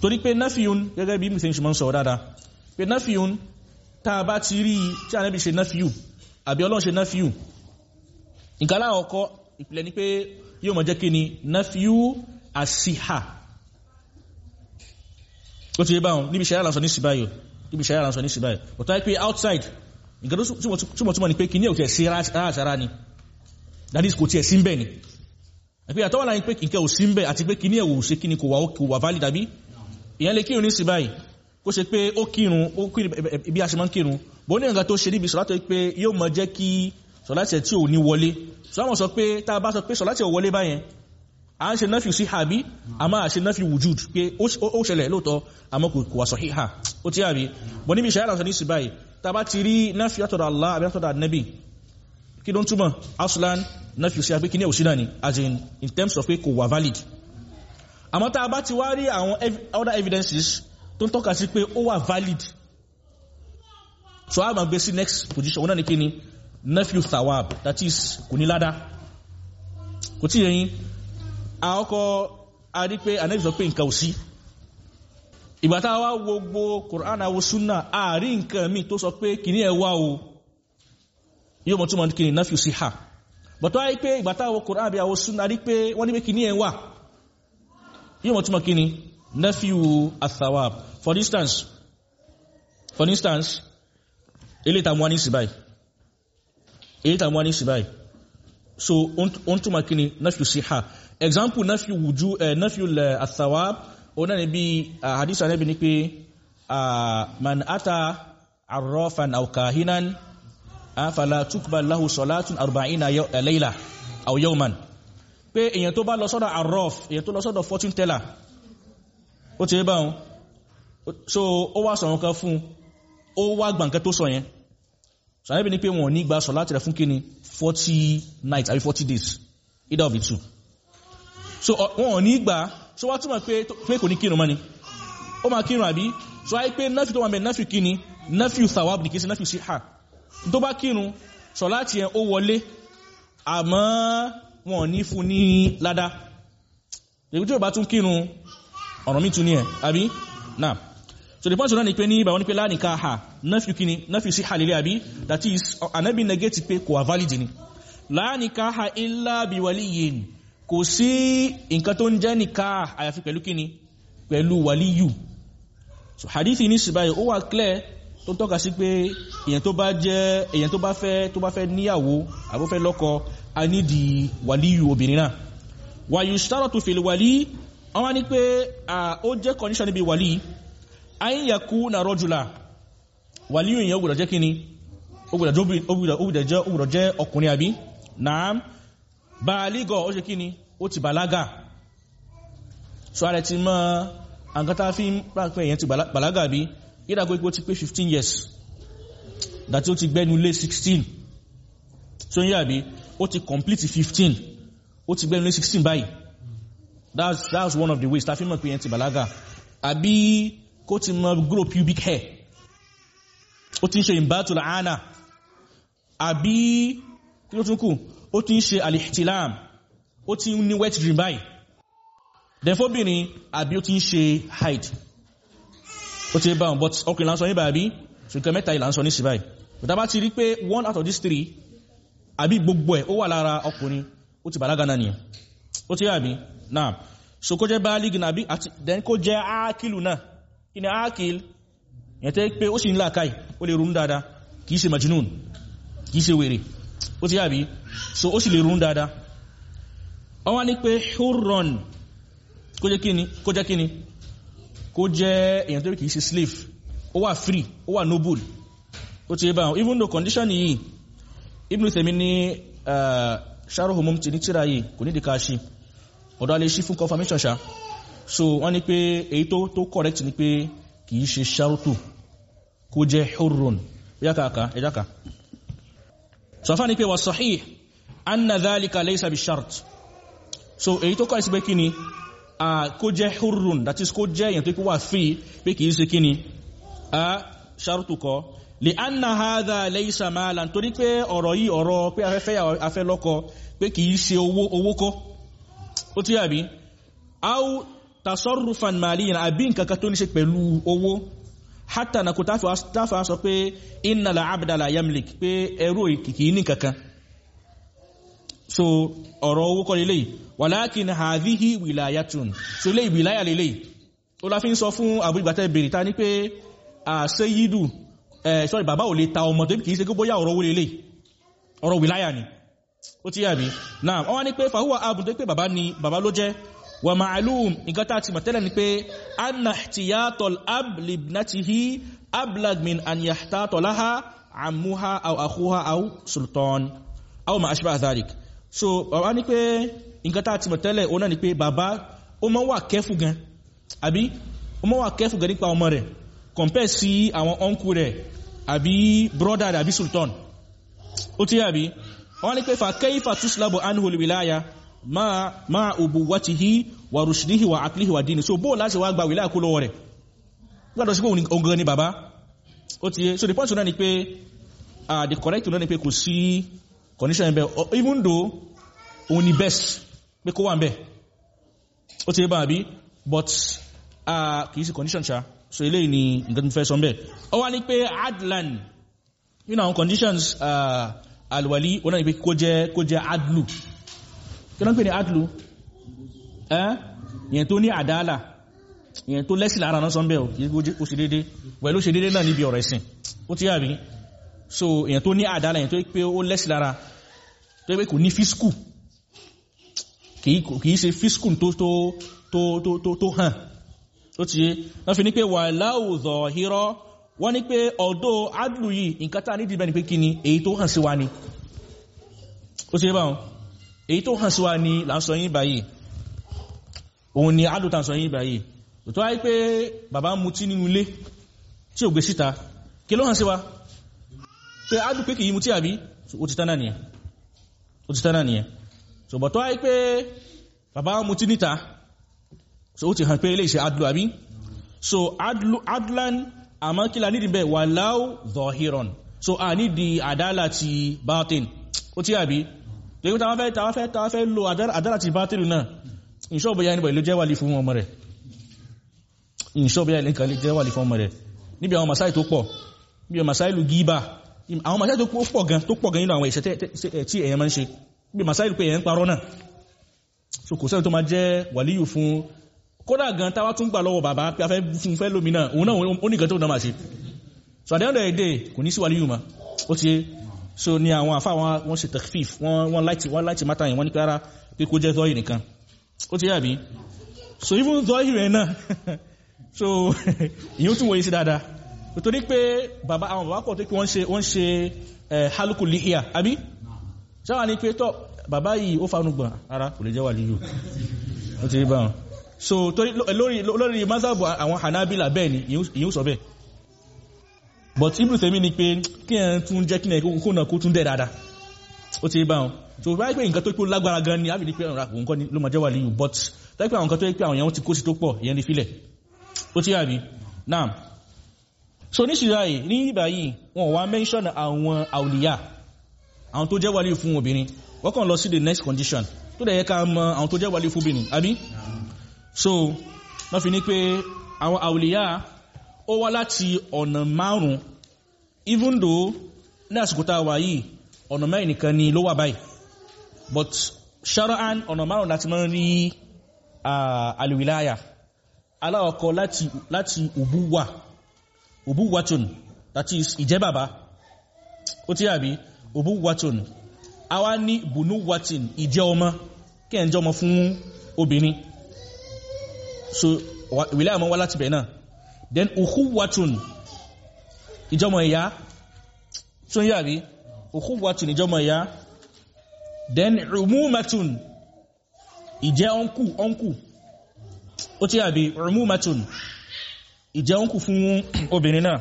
torí pé nafiun gẹ́gẹ́ bí mùsùlùmí ṣe mọ́ sọ dáadáa pé nafiun tá a bá ti rí tí anẹ́bì ṣe nafiu àbí ọlọ́run ṣe nafiu nǹkan aláwọ̀kọ́ ìpìlẹ̀ ni pé yóò mọ̀ jẹ́ kí ni? Nafiu asíhà ó ti yé báwọn níbi ṣe àyàlànsọ ní síbáyò níbi ṣe àyàlànsọ ní síbáyò ọ̀tọ́ pé outside nǹkan tó túnmọ̀ ní pé kí ní òkè sí ráàsára ni. That is kò tí ẹ̀ sí ń bẹ̀ ni. Àpí àtọ́wà láyé pé nǹkan ò sí ń bẹ̀ àti pé kí ní ẹ̀wò ṣe kí ni kò wà valid àbí ìyẹn lè kírun ní síbáyì kó ṣe pé ó kírun ó kírun bí a ṣe máa ń kírun. Bó ní nǹkan tó ṣe níbi sọ̀látọ̀ pé yóò mọ jẹ́ kí sọ̀látẹ̀ tí ò ní wọlé. Sọ́wọ́n sọ pé tá a bá sọ pé sọ̀látẹ̀ ò wọlé báyẹn a ń ṣe náfi sí àbí a máa ṣe náfi wùjúd pé ó ṣẹlẹ̀ lóòtọ́ àmọ́ kò wà sọ híhà. Ó tí àbí bọ̀ níbi ìṣẹ́yà lọ́sọ̀ ní sí báyìí ta bá ti rí náfi àtọ̀dọ̀ Allah àbí àtọ̀dọ̀ Ànábì kí ló ń túmọ̀? Aslan náfi sí àbí kí ní òsínà ni? As in in terms of pé kò wà valid àmọ́ ta bá ti wá rí àwọn other evidences tó ń tọ́ka sí pé ó wà valid so a máa gbé sí next position. Wọn náà ni kí ni? Náfi thawab that is kò ní ládá. Kò tí yẹn àkọ́kọ́ adí pé anẹ́bì sọ pé nǹkan ò sí. Ìgbàtà wá gbogbo Qur'an àwọ súnà ààrí nǹkan mi tó sọ pé kìní ẹ̀ wá o. Yóò mọ̀ túnmọ̀ kìní náà fi sí ha bọ̀tọ́ ayé pé ìgbàtà àwọ Qur'an àbí àwọ súnà rí pé wọ́n ní pé kìní ẹ̀ wá yóò mọ̀ túnmọ̀ náà fi wo athawab. For instance for instance ilé ìtàmúwa ní síbáì ilé ìtàmúwa ní síbáì so on túnmọ̀ kìní náà fi sí ha example nafi wuju eh, nafi al-thawab ona ni bi uh, hadith anabi ni pé uh, man ata arrafan aw kahinan uh, fala tuqbal lahu salatun 40 layla aw yawman pé èyàn tó bá lọ sọ́dọ̀ arraf èyàn tó lọ sọ́dọ̀ fortune teller ó ti bá wọn so ó wá sọ̀rọ̀ kan fún ó wá gbàǹkẹ́ tó sọ yẹn. Anabi ni pé wọn ní gba sọ láti rẹ̀ fún kíni 40 nights àbí 40 days either of the two. So wọn ní gbà. So wá túnmọ̀ pé kò ní kírun mọ́ ni. Ó máa kírun àbí? So wáyé pé náfì tó wà mẹ́ náfì kí ni náfì thawab ní kí sí náfì sí ha tó bá kírun sọ láti ẹ ó wọlé. Àmọ́ wọn ò ní fún ní ládá. Èyí tí ó bá tún kírun ọ̀rọ̀ mi tún ní ẹ̀ àbí? Náà so the point ni pé ní ìbàwọn ní pé láàárín ká ha náfì kí ni náfì sí ha lélẹ̀ àbí? That is anabi negate pé kò wà valid ni. Láàrín ká ha illa bi waliyin. Kò sí nǹkan tó ń jẹ́ nìká àyàfi pẹ̀lú kíni? Pẹ̀lú wàlíyù so hadithi ní síbáyì ó wà clear tó tọ́ka sí pé èyàn tó bá jẹ́ èyàn tó bá fẹ́ tó bá fẹ́ níyàwó àbúfẹ́ lọ́kọ a nídi wàlíyù obìnrin náà. Wà yìí ṣtárọ̀ tó fèlè wàlí wọ́n ní pé ó jẹ́ condition níbi wàlí ayíyàkú na rọ́jùlá wàlíyù èyàn ó gbọ́dọ̀ jẹ́ kíni? Ó gbọ́dọ̀ jẹ́ ọkùnrin àbí? Naam. Bàálígọ̀ ó ṣe kí ni ó ti bàlágà. So ààrẹ ti mọ́ àǹkátá fi ń pàpẹ́ èyàn ti bàlágà bí ìdàgbé ó ti pé 15 years. Dàtí ó ti gbẹ́nu lé 16 so ń yàbí ó ti complete 15 ó ti gbẹ́nu lé 16 báyìí. That's, that's one of the ways ta fi mọ̀ pé èyàn ti bàlágà. Àbí kó ti mọ́ grow pubic hair. Ó ti ń ṣe ìbátò láàánà àbí kí ló tún kù? Ó ti ń ṣe alihtilam. Ó ti ń ní wet dream báyìí. Dẹ̀fóbìnrin àbí ó ti ń ṣe hide ó ti bá wọn but ọkùnrin láńsọ níbà àbí ṣùgbọ́n mẹ́ta ìlànsọ ní sí báyìí. Bùtà bá ti rí pé one out of these three àbí gbogbo ẹ̀ ó wà lára ọkùnrin ó ti bàlágà náà nìyẹn. Ó ti àbí? Náà. So kó jẹ́ báálígì náà àbí? Àti then kó jẹ́ ákìlù náà. Kí ni ákìl yẹn tẹ́ pé ó sì ń làákàì ó lè ronú dáadáa kìí ṣe majnun kìí ṣe wèrè. Ó ti àbí? So ó sì lè ronú dáadáa. Wọ́n ní pé hurron kó jẹ́ kíni kó jẹ́ kíni kó jẹ́ èyàn tó rí kìí ṣe slave ó wà free ó wà noble. Ó ti bá even though condition yìí Ibn Taymi ní Sharh Mumti ní tíra yìí kò ní dìka ṣe ọ̀dọ́ alẹ́ sí fún confirmation ṣá. So wọ́n ní pé èyí tó tó correct ni pé kìí ṣe ṣárótò kó jẹ́ hurrun. Yákàkà ẹjáka sọfá ní pé wà sahih anna dhalika laysa bi shart. So èyí tó kọ́ ìsìnkú kí ni kó jẹ́ hurrun that is kó jẹ́ èyàn tó kó wà free pé kìí ṣe kí ni a shartu kọ́. Li anna hadha laysa malan torí pé ọ̀rọ̀ yìí ọ̀rọ̀ pé afẹ́fẹ́ afẹ́ lọ́kọ pé kìí ṣe owó owó kọ́. Ó tí àbí? Au tasarrufan maliyan àbí nǹkan kan tó ní ṣe pẹ̀lú owó. Hátà na táfà sọ pé inna la abda la yamlik pé ẹrú kìkì ní kankan so ọ̀rọ̀ owó kọ́ lélẹ̀ walakin hadhihi wilayatun. So lè wilaya lélẹ̀ ó la fi ń sọ fún Abu Ìgbàtẹ́ bèèrè ta ní pé eh, sorry bàbá ò lè ta ọmọ tó kìí ṣe kó bóyá ọ̀rọ̀ owó lélẹ̀ ọ̀rọ̀ wilaya ni. Ó ti yàbí náà wọ́n wá ní pé fahuwa abun tó pé bàbá ni bàbá ló jẹ́. Wa ma'alum nǹkan tá ti mọ̀ tẹ́lẹ̀ ni pé anna ihtiyatol ab libnatihi ablag min an yahtato laha amuha aw akhuha aw sultan. Aw ma ashba so bàbá ní pé nǹkan tá ti mọ̀ tẹ́lẹ̀ ó náà ni pé bàbá ó máa wà kẹ́fù gan. Àbí? Ó máa wà kẹ́fù gan nípa ọmọ rẹ̀ compare sí àwọn uncle rẹ̀ àbí brother rẹ̀ àbí sultan. Ó ti yàbí wọ́n ní pé fa kayfa tuslabu anhu alwilaya ma ma ubuwatihi wa rushdihi wa aqlihi wa dini. So bó láti wá gba wilaya kó lọ́wọ́ rẹ̀? Gbọ́dọ̀ sí pé òun gan ni bàbá. Ó ti yé. So the point náà ni pé uh, the correct náà ni pé kò sí condition ẹ̀ bẹ́ẹ̀ even though òun ni best pé kó wà ń bẹ̀ ó ti bá àbí? But uh, kì í sí condition ṣá. So eléyìí ni nǹkan fẹ́ sọ ń bẹ̀ ọ wá ní pé adlan you know conditions alwali wọ́n náà kó jẹ́ kó jẹ́ adlu. Kí ń pè ní adlu? Ìyẹn tó ní àdáàlà. Ìyẹn tó lẹ́sì lára náà sọ́nbẹ̀ ó ṣe dédé wẹ̀ ló ṣe dédé náà níbi ọ̀rọ̀ ẹ̀sìn. Ó ti yàbí so ìyẹn tó ní àdáàlà ìyẹn tó pé ó lẹ́sì lára tó pé kò ní fískù kìí ṣe fískù tó tó tó tó tó tó hàn. Ó ti wọ́n fi ní pé wà láwùzọ̀ hírọ́ wọ́n ní pé ọ̀dọ́ adlu yìí nǹkan tá nídìí bẹ́ẹ̀ ni pé kí ni èyí tó hàn sí wa ni. Ó ti báwọn? Èyí tó hàn sí wa ni là ń sọ yín báyìí. Òun ni adlu tá ń sọ yín báyìí. Tó wáyé pé bàbá mutí nínú ilé tí ò gbé síta. Kí ló hàn sí wa? Pé adlu pé kì í mutí àbí? Ó ti tán náà nìyẹn ó ti tán náà nìyẹn. So bọ̀ tó wáyé pé bàbá ń mutí níta so ó ti hàn pé ilé ìṣe adlu àbí? So adlu adlan àmọ́ kí la nídi bẹ́ wà láò zọ̀híràn so a nídi àdálà ti batin ó tí àbí? Lẹ́yìn tàwọn fẹ́ tàwọn fẹ́ tàwọn fẹ́ lo àdálà ti batin náà ìṣọ́bọ̀ ya níbọ̀ ilé jẹ́ wàlí fún ọmọ rẹ̀. Ìṣọ́bọ̀ ya ilé jẹ́ wàlí fún ọmọ rẹ̀. Níbi àwọn masáì tó pọ̀ bí i masáì lu gíbà àwọn masáì tó pọ̀ gan tó pọ̀ gan nínú àwọn ìṣẹ́ tí èèyàn máa ń ṣe. Bí masáì lu pé èèyàn ń parọ́ náà. So kò sẹ́ni tó máa jẹ́ wàlíyù fún kódà gan táwa tún gbà lọ́wọ́ bàbá pé a fẹ́ fún fẹ́ lómi náà òun náà ó ní nǹkan tó náà máa ṣe. So of the day kò ní sí wàlíyù ma ó ti so ni àwọn àfa wọn ṣe takfif wọn láti wọn láti mátà yẹn wọn ní ara pé kó jẹ́ zọ́ọ̀yì nìkan. Ó ti yé àbí? So even zọ́ọ̀yì rẹ̀ náà so ìyẹn tún wòye sí dáadáa nítorí pé bàbá àwọn bàbá kọ̀ tó pé wọ́n ṣe wọ́n ṣe hálùkù lihia àbí? Sáwà ní pé tọ́ bàbá yìí ó fanú gbọ̀n. Ara kò lè jẹ́ wàlíyù. Ó ti yé báwọn so lórí lórí mazhabu àwọn hanabila bẹ́ẹ̀ ni ìyíò sọ bẹ́ẹ̀. But ibùn tèmi ni pé kí ẹ̀ tún jẹ́ kí ẹ̀ kó náà kó tún dẹ̀ dáadáa. Ó ti bá wọn. So báyìí pé nǹkan tó pé lágbára gan ni àbí ní pé ọ̀rọ̀ ni ló máa jẹ́ wà líyù but tẹ́lẹ̀ pé àwọn nǹkan tó pé àwọn èèyàn ti kó sí tó pọ̀ ìyẹn ni filẹ̀ ó ti yàbí náà so ní ṣìṣẹ́ yìí ní ìgbà yìí wọn wá mention àwọn àwòlíyà àwọn tó jẹ́ wà líyù fún obìnrin. Wọ́n kàn lọ sí the next condition tó dẹ̀ yẹ ká mọ àwọn tó jẹ́ wà líyù fún obìnrin àbí? So wọ́n fi ní pé àwọn àwòlíyà ó wá láti ọ̀nà márùn-ún. Even though ní àsìkò tá a wà yìí ọ̀nà mẹ́rin nìkan ni ló wà báyìí. But shara'an ọ̀nà márùn-ún láti máa ń rí alìwìláyà aláwọ̀kọ́ láti láti ubuwa ubuwatun that is ìjẹ́ bàbá ó tí àbí? Ubuwatun a wá ní bunuwatin ìjẹ́ ọmọ kí ẹ̀ ń jẹ́ ọmọ fún obìnrin. So wìlẹ̀ àmọ́ wá láti bẹ̀ náà. Then ukhuwatun ìjọmọ̀ ìyá tó ń yàrí ukhuwatun ìjọmọ̀ ìyá then umumatun ìjẹ́ ọ̀nkù ọ̀nkù ó tí yàrí umumatun ìjẹ́ ọ̀nkù fún obìnrin náà.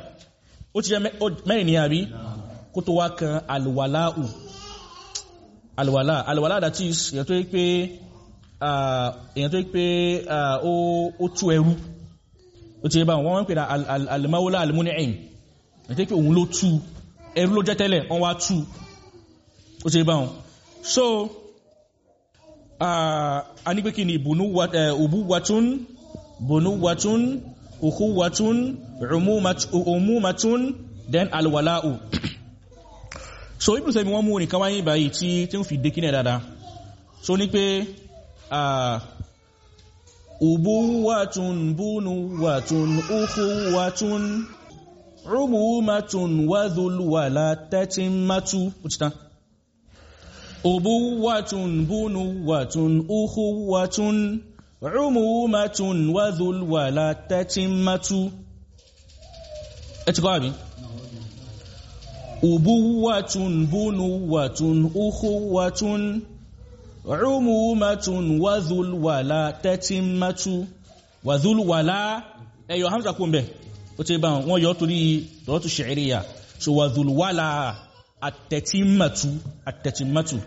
Ó ti jẹ́ mẹ́rin ní àbí? Kó tó wá kan alwàláù alwàlá alwàlá that is èyàn tó yí pé èyàn tó yí pé ó tú ẹrú. Ó ti yẹ báwọn wọ́n pè ní almawla almuni'im èyàn tó pé òun ló tú ẹrú ló jẹ́ tẹ́lẹ̀ wọ́n wá tú. Ó ti yẹ báwọn. So a ní pé kí ni ubuwatun bunuwatun ukhuwatun umumatun then alwala'u. So ibùn sẹ́mi wọ́n mú nìkan wáyé báyìí tí tí ó fi dé kí ní dáadáa. So ní pé ubuwatun bunuwatun ukhuwatun umumatun wadhulwala tatimatu ó ubuwatun bunuwatun ukhuwatun umumatun wadhulwala tatimatu ẹ ti kọ́ àbí? Ubuwatun bunuwatun ukhuwatun. Umumatun wadhulwala tatimatu wadhulwala ẹyọ hamza kún bẹ̀ ó ti bá wọn yọ torí tọ́tù ṣẹ̀ríyà so wadhulwala àtẹ̀tímàtú àtẹ̀tímàtú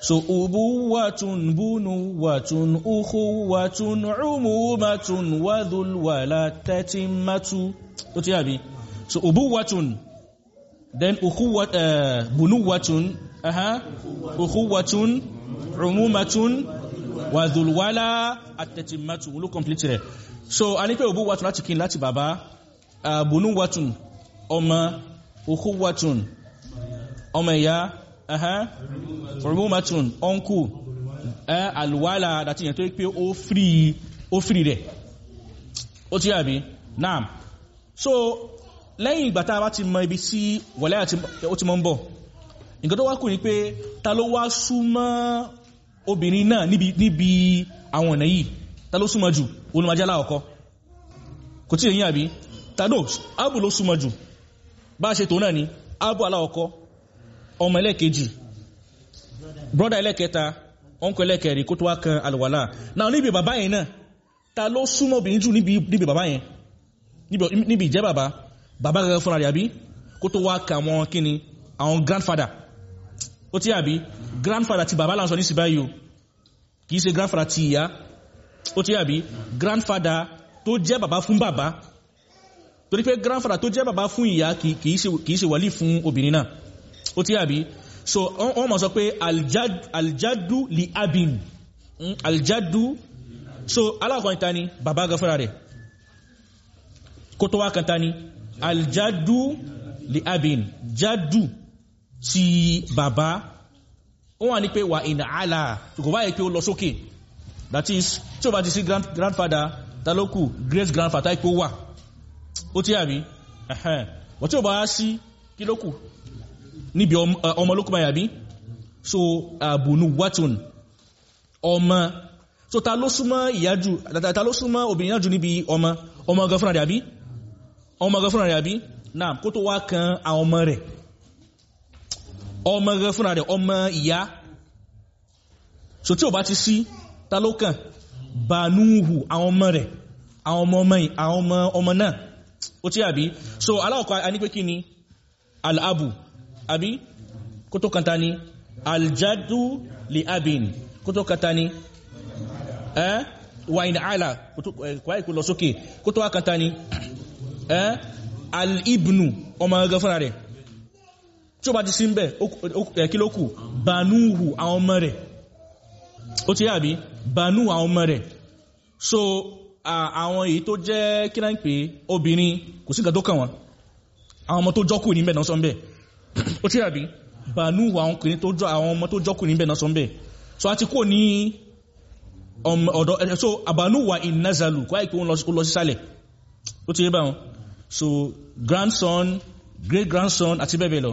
so ubuwatun bunuwatun ukhuwatun umumatun wadhulwala tatimatu ó ti àbí? so ubuwatun then ukhuwat uh, bunuwatun aha. ukhuwatun umumatun wadhulwala atatimatu ló complete rẹ̀ so a ní pé ubuwatun láti kí láti bàbá? uh, bunuwatun ọmọ. ukhuwatun ọmọ ìyá aha. Umumatun uncle. Eh alwala dati yẹn tó pé ó free rẹ̀. Ó ti àbí naam. So lẹ́yìn ìgbà tá a bá ti mọ ibi tí wọ̀lẹ́ àti ó ti mọ́ ń bọ̀ nǹkan tó wá kù ní pé ta ló wá súnmọ́ obìnrin náà níbi àwọn ọ̀nà yìí? Ta ló súnmọ́ jù? Olùmọ̀jálá ọkọ kò tí èyí àbí? Tàdó abu ló súnmọ́ jù? Bá ṣe tó náà ni abu aláọkọ ọmọ ẹlẹ́kejì brọ́dà ẹlẹ́kẹta ọkọ̀ ẹlẹ́kẹrì kó tó wá kan alwàlá náà níbi bàbá yẹn náà ta ló súnmọ́ obìnrin jù níbi bàbá yẹn? Níbi ìjẹ́ bàbá. Bàbá gẹ́gẹ́ fúnra rẹ̀ àbí? Kó tó wá ka àwọn kíni àwọn grandfather. Ó tí àbí? Grandfather ti bàbá láǹsọ ní sí báyìí o. Kìí ṣe grandfather ti ìyá. Ó tí àbí? Grandfather tó jẹ́ bàbá fún bàbá. Torí pé grandfather tó jẹ́ bàbá fún ìyá kìí ṣe wàlí fún obìnrin náà ó tí àbí so wọ́n mọ̀ sọ pé aljadu li abin. Aljadu so alákọ̀ọ́ ìta ni? Bàbá fúnra rẹ̀. Kó tó wá kan ta ni? Aljadu li abin. Jadu ti bàbá. Ó wà ní pé wà in ala. Kò báyìí pé ó lọ sókè. That is tí ó bá ti sí grand, grandfather taloku great grandfather ipò wà. Ó tí àbí ẹ̀hẹ́n. Wọ́n tí ó bá sí kí níbi ọmọ lókù báyìí àbí? So àbùnú watun ọmọ. So ta ló súnmọ́ ìyájú ta ló súnmọ́ obìnrin yájú níbi ọmọ? Ọmọ gan fúnra rẹ̀ àbí? Ọmọ gan fúnra rẹ̀ àbí? Náà kó tó wá kan àwọn ọmọ rẹ̀. Ọmọ gan fúnra rẹ̀ ọmọ ìyá. So tí ò bá ti sí ta ló kàn? Banuhu àwọn ọmọ rẹ̀ àwọn ọmọ ọmọ ọmọ ọmọ náà. Ó tí àbí? So aláwọ̀kọ́ a ní pé kí ni? Al'abu àbí kó tó aljadu li abin. Kó tó eh wa in ala kwáyé kó lọ sókè eh al-ibnu. Ọmọ ẹgbẹ́ fúnra rẹ̀ tí ó bá ti sí banuhu àwọn ọmọ rẹ̀ banu rẹ̀ so àwọn èyí tó jẹ́ kí náà ń pè obìnrin kò sí nǹkan tó kàn wọ́n. Àwọn ọmọ tó jọ́kù níbẹ̀ náà sọ ń bẹ̀ ó ti yàbí banu àwọn ọkùnrin tó jọ àwọn ọmọ tó jọ́kù níbẹ̀ náà sọ ń bẹ̀ so a ti kó ní ọ̀dọ̀ so àbánú wà in nazalu. Kó àìpé wọn lọ sí sálẹ̀. Ó ti yé báwọn so grandson great grandson àti bẹ́ẹ̀ bẹ́ẹ̀ lọ.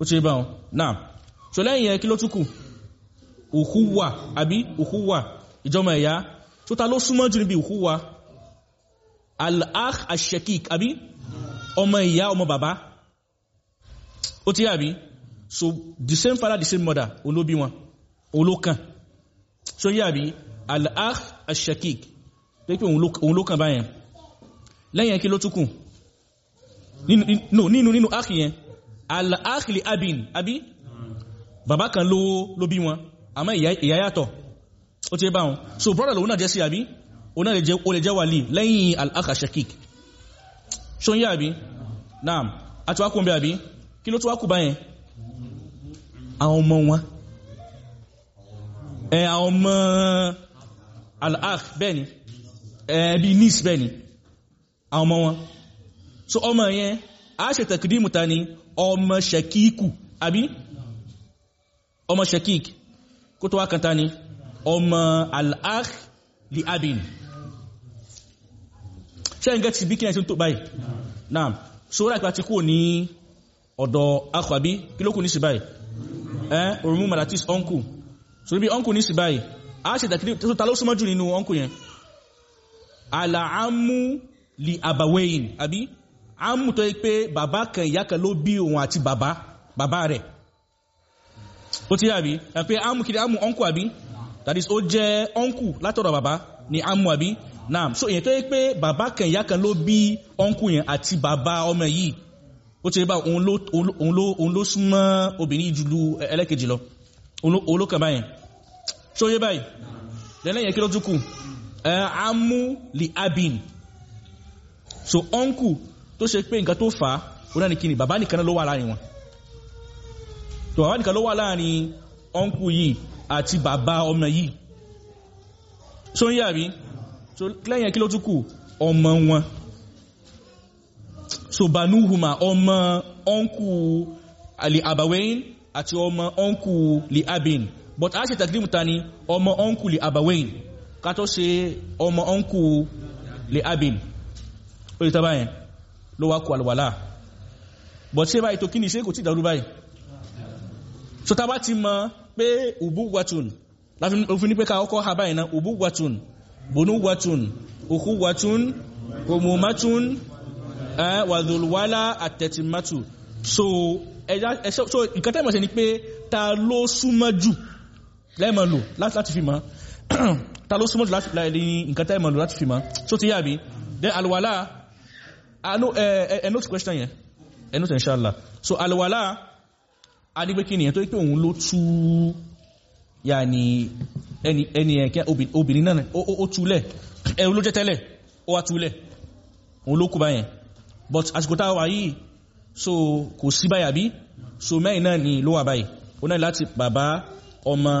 Ó ti yé báwọn náà so lẹ́yìn yẹn kí ló túkù òkúwà àbí? Òkúwà ìjọmọ̀ ẹ̀yà. Tó ta ló súnmọ́ jù níbi òkúwà al-akh ash-shakik àbí? Ọmọ ìyá ọmọ bàbá ó ti yé àbí? So the same father the same mother olóbi wọn olókan so yé àbí? Al-akh ash-shakik. Tó pé òun ló kàn báyẹn. Lẹ́yìn kí ló túkù nínú nínú áàkì yẹn al-akhli abin àbí? Bàbá kan ló bí wọn àmọ́ ìyá yàtọ̀. Ó ti bá wọn so brother lòun náà jẹ́ sí àbí? Òun náà lè jẹ́ wàlí lẹ́yìn al-akha shakik ṣó ń yá àbí? Naam. Àti wá kún bí àbí kí ló tó wá kú báyẹn? Àwọn ọmọ wọn. Ẹ àwọn ọmọ al-akh bẹ́ẹ̀ ni. Ẹ bí niece bẹ́ẹ̀ ni. Àwọn ọmọ wọn. So ọmọ yẹn a ṣe tẹ̀kìdímù ta ni ọmọ ṣẹ̀kíkù àbí? Ọmọ ṣẹ̀kík. Kó tó wá kan ta ni ọmọ al-akh li abin. Ṣe ń gẹ́ ti bí kí ẹ̀ tí ó tó báyìí? Náà so rà ìpá ti kú ní ọ̀dọ̀ akọ̀bí kí ló kù ní sí báyìí? Ẹ́ orùmú malatis uncle. So níbi uncle ní sí báyìí a ṣe tẹ̀kìdímù tó ta ló súnmọ́ jù nínú uncle yẹn? Alaamu li abaweyin àbí? Amu tó yí pé bàbá kan ìyá kan ló bí òun àti bàbá bàbá rẹ̀. Ó ti yàbí ẹ̀ pé amu kiri amu uncle àbí? That is ó jẹ́ uncle látọ̀dọ̀ bàbá ni amu àbí? Náà so èyàn tó yí pé bàbá kan ìyá kan ló bí uncle yẹn àti bàbá ọmọ yìí ó ti yẹ bá òun ló súnmọ́ obìnrin jùlú ẹlẹ́kejì lọ. Kàn báyẹn so yé báyìí? Lẹ́lẹ́yìn kí ló tún kù? Amu li abin. So uncle tó ṣe pé nǹkan tó fà á oná ní kíni bàbá nìkan ló wà láàárín wọn. Tó bàbá nìkan ló wà láàárín uncle yìí àti bàbá ọmọ yìí. So ń yàbí so lẹ́yìn kí ló tún kù? Ọmọ wọn so banuhuma ọmọ uncle ali abawain àti ọmọ uncle li abin. But a ṣe tàgídìmù ta ni ọmọ uncle li abawain. Ká tó ṣe ọmọ ọ̀nkù lè abin. Ó lè tàbáyẹn ló wá kú alwàlá bọ̀ tí báyìí tó kí ní ṣe kò tí dàrú báyìí? So ta ti mọ̀ pé ubu watun láfin ní pé ká ọkọ̀ ha báyìí na ubu watun bonu watun òkú watun homomatun wàdùlwálá àtẹ̀tìmátù so nǹkan tẹ́mọ̀ sí ni pé ta ló súnmọ́ jù lẹ́mọ̀ lò láti fi mọ̀. Ta ló súnmọ́ jù láti láìrí nǹkan tẹ́ ìmọ̀lù láti fi ma so ti yàbí then alwala ẹnótì question yẹn. Ẹnótì inshallah. So alwala adigbé kí nìyẹn tó pé òun ló tú yà ní ẹni ẹ̀kẹ́ obìnrin náà ó túlẹ̀. Ẹ̀rù ló jẹ́ tẹ́lẹ̀ ó wá túlẹ̀. Òun ló kú báyẹn but àsìkò tá wà yìí so kò sí báyà bí so mẹ́rin náà ni ló wà báyìí. Ó náà láti bàbá ọmọ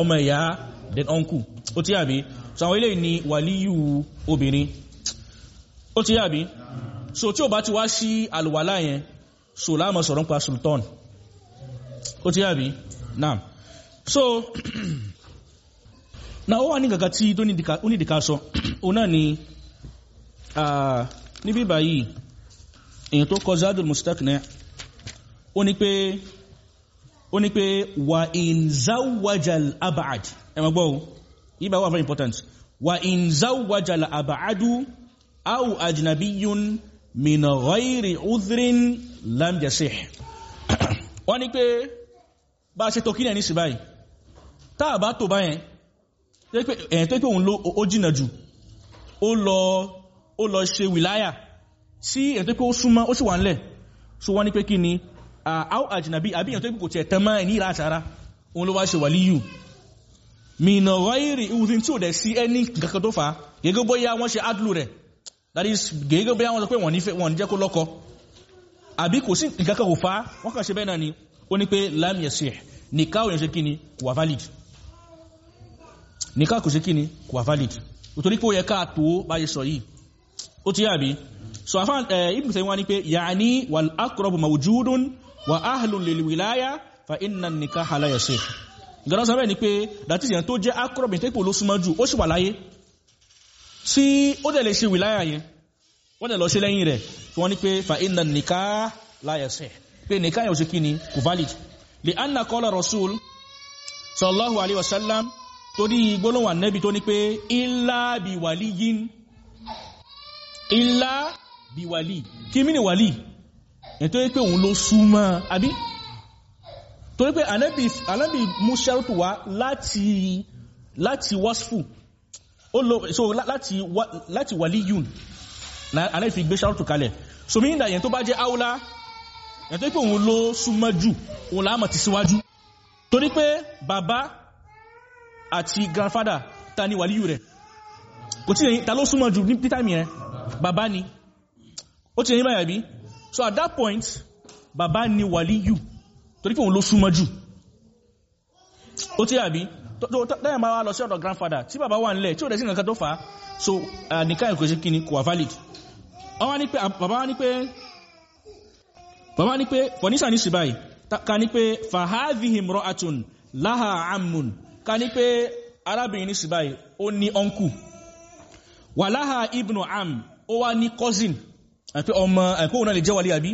ọmọ ìyá then uncle. Ó tí yàbí so àwọn ilé ni wàlíyù obìnrin. Ó tí yàbí so tí ó bá ti wá sí alùwàlá yẹn so láàmọ̀ sọ̀rọ̀ pa sultan. Ó tí yàbí náà so na ó wà ní gàgà tí tó nídìíká sọ. Ó náà ni níbí báyìí èyàn tó kọ zadul mustaqni ó ní pé ó ní pé wà in zawajal abad. Ẹmọ gbọ́ yíba wà very important. Wà in zawajal abadu au ajnabiyun min ghairi udhrin lam yasih. Wọ́n ní pé bá ṣe tó kílẹ̀ ní sí báyìí táà tó báyẹn tó pé òun ló jìnnà jù ó lọ ó lọ ṣe wìláyà. Sí tó pé ó súnmọ́ ó sì wà nílẹ̀. So wọ́n ní pé kí ni au àjìnàbí àbí èyàn tó kò tẹ̀ tẹ́mọ́ ẹ̀ ní ìrà àtàrà òun ló wá ṣe wàlíyù. Mìnà rọ́ìrì ìwùdín tí ò dẹ̀ sí ẹni kankan tó fà á. Gẹ́gẹ́ bóyá wọ́n ṣe adlu rẹ̀. That is gẹ́gẹ́ bóyá wọ́n sọ pé wọ́n nífẹ̀ẹ́ wọ́n jẹ́ kó lọ́kọ. Àbí kò sí nǹkan kò fà á wọ́n kàn ṣe bẹ́ẹ̀ náà ni. Ó ní pé lam yasih nìka òyìn ṣe kí ni kò wà valid. Nìka kò ṣe kí ni kò wà valid. Nítorí pé ó yẹ ká tó bá sọ yìí ó ti yàbí so afan ibn wá ní pé yàní wal aqrabu mawjudun wa ahlun lil wilaya fa inna nikaha la yasih. Ìgbàdá sọ bẹ́ẹ̀ ni pé dàtí ìyẹn tó jẹ́ tó pò ló súnmọ́ jù ó sì wà láyé. Tí ó dẹ̀ lè ṣe wilaya yẹn wọ́n dẹ̀ lọ ṣe lẹ́yìn rẹ̀ tí wọ́n ní pé fa inna nikaha la yasih. Pé nikaha yẹn ṣe kí ni kò valid. Li anna qala rasul sallallahu alaihi wasallam tó ní gbólóhùn ànẹ́bì tó ní pé illa bi waliyin illa bí wàlí kí mí ní wàlí ètò pé òun ló súnmọ́ àbí? Torí pé anábì mú ṣẹ́rùtù wá láti láti wasfu. Ó so láti láti wàlí yùn alẹ́ fi gbé ṣàrùtù kalẹ̀. So mi nígbà yẹn tó bá jẹ́ áúlá yẹn tó pé òun ló súnmọ́ jù òun láàmọ̀ ti síwájú. Torí pé bàbá àti grandfather ta ni wàlíyù rẹ̀? Kò tí ta ló súnmọ́ jù ní pítàmì rẹ̀ bàbá ni. Ó ti yẹn báyà bí so at that point bàbá ni wàlíyù. Torí pé òun ló súnmọ́ jù. Ó tí àbí? Dáyà máa wá lọ sí ọ̀dọ̀ grandfather. Tí bàbá wà nílẹ̀ tí ó dẹ̀ sí nǹkan tó fà á. So nìkan ẹ̀kọ́ ṣe kí ni kò wà valid. Bàbá ní bàbá ní pé bàbá ní pé fọ̀nísà ní sí báyìí ká ní pé fahadhihim ra'atun laha amun ká ní pé arábìnrin ní sí báyìí ó ní uncle. Wà ibnu am ó wá ní cousin. Ẹ̀pẹ́ ọmọ ẹ̀pẹ́ òun náà lè jẹ́ wàlí àbí?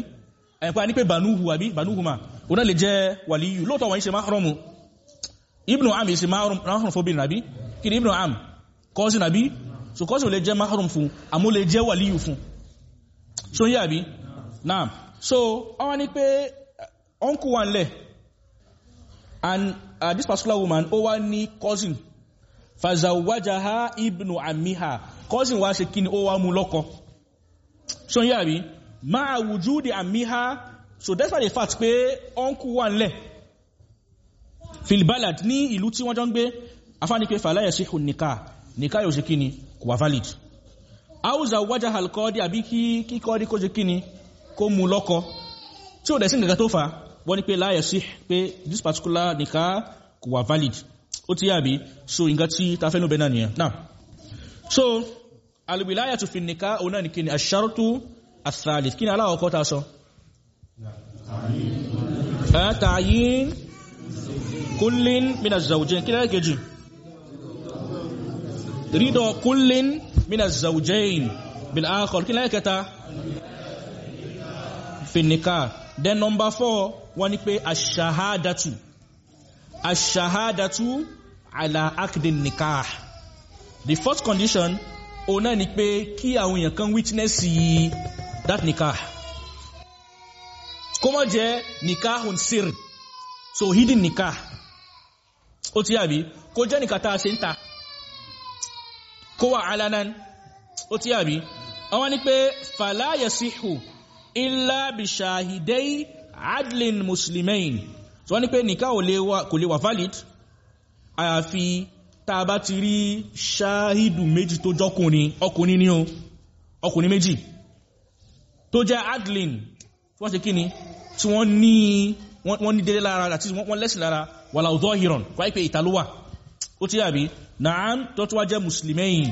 Ẹ̀pẹ́ ní pé banuhu àbí? Banuhu ma òun náà lè jẹ́ wàlí yìí. Lóòtọ́ wọ́n ṣe mahramu ibnu am ṣe mahram fóbìnrin àbí? Kí ni ibnu am? Cousin àbí? So cousin lè jẹ́ mahram fún àmú lè jẹ́ wàlí yìí fún. So yí àbí? Naam. So wọ́n ní pé uncle wa nlẹ̀. And uh, this particular woman ó wá ní cousin. Fazawajaha ibnu amiha cousin wa ṣe kí ni ó wá mú lọ́kọ. So yí àbí? Máa wùjúdì amiha so despite the fact pé uncle wa nlẹ̀ filibalad ní ìlú tí wọ́n jọ ń gbé. Afáni pé fàlàyé sí hùn nìka nìka yóò ṣe kí ni wà valid. Auza wájá alkọ́dí àbí kí kọ́dí kó ṣe kí ni kó mú lọ́kọ. Tí ó dẹ̀ sí nǹkan tó fà wọ́n ní pé láyẹ̀ this particular nìka kò wà valid. Ó ti yàbí so nǹkan tí ta fẹ́ ló bẹ́ now so alìwìláyà tó fi nìka òun náà ní kí ni aṣárótú athalith kí ni aláwọ̀kọ́ ta sọ? Tààyín kullin mina zaujin kí ni kejì rídọ̀ kullin mina zaujin bil akhar kí ni kẹta fi nìka then number four wọ́n ní pé aṣahádàtù aṣahádàtù ala akdin nikah the first condition òun náà ni pé kí àwọn èèyàn kan witness that nikah. Kó mọ́ jẹ́ nikahun sir so hidden nikah. Ó ti yàbí kó jẹ́ nikah tá a ṣe ń ta. Kó wà alanan. Ó ti yàbí àwọn ni pé fàlàyé síhù illa bi shahidai adlin muslimain. So wọ́n ní pé nìká kò lè wà valid. Àyàfi tá a bá ti rí ṣáhìdù méjì tó jọkùnrin ọkùnrin ní o ọkùnrin méjì tó jẹ́ adlin tí wọ́n ṣe kí ni tí wọ́n ní wọ́n ní dédé lára àti wọ́n lẹ́sìn lára wà láwùzọ́ hiron wáyé pé ìta ló wà. Ó ti yàbí náà tó tó wá jẹ́ muslimain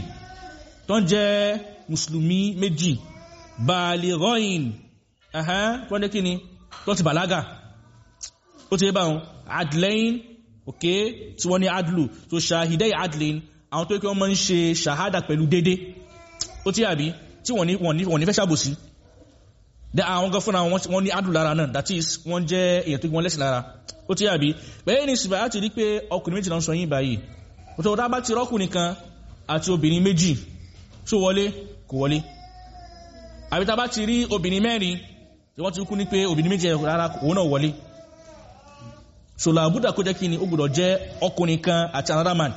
tó jẹ́ musulmi méjì balighoin ẹ̀hẹ́n tó jẹ́ kí ni tó ti bàlágà. Ó ti yẹ báwọn adlain ok? Tí wọ́n ní adlu. So ṣahidai adlain àwọn tó kí wọ́n mọ́ ń ṣe ṣahada pẹ̀lú dédé. Ó ti yàbí tí wọ́n ní fẹ́ ṣàbòsí. Dẹ́ àwọn gan fúnra wọn ní adlu lára náà. That is wọ́n jẹ́ èyàn tó wọ́n lẹ́sìn lára. Ó ti yàbí pẹ̀lú ní ìsìnbà láti rí pé ọkùnrin méjì náà sọ yín báyìí. Tó dá bá ti rọ́kùnrin kan àti obìnrin méjì tó wọlé? Kò wọlé. Àbí tá bá ti rí obìnrin mẹ́rin tí wọ́n ti kú ní pé obìnrin méjì rárá òun náà wọlé so làbúdà kó jẹ́ kí ni ó gbọ́dọ̀ jẹ́ ọkùnrin kan àti another man.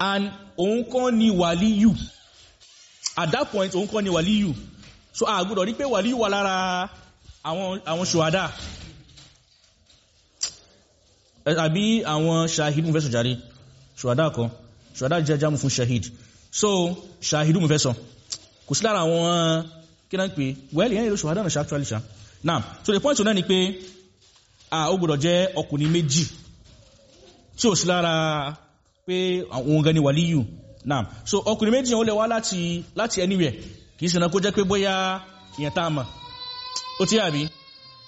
And òun kọ́ ni wàlíyù. At that point òun kọ́ ni wàlíyù. So a gbọ́dọ̀ rí pé wàlíyù wà lára àwọn ṣòhádà àbí àwọn ṣahid mú fẹ́ sọ jáde ṣòhádà kan ṣòhádà jẹ́ jámù fún shahid so ṣahidu mú fẹ́ sọ. Kò sí lára àwọn kí náà pé well ìyẹn ìlú ṣòhádà náà ṣe actually ṣá. Now so the point náà ni pé ó gbọ́dọ̀ jẹ́ ọkùnrin méjì. Tí ó sí lára pé àwọn gan ni wàlíyù. Náà so ọkùnrin méjì ó lè wá láti láti anywhere. Kìí sinna kó jẹ́ pé bóyá ìyẹn tá a mọ̀. Ó tí àbí?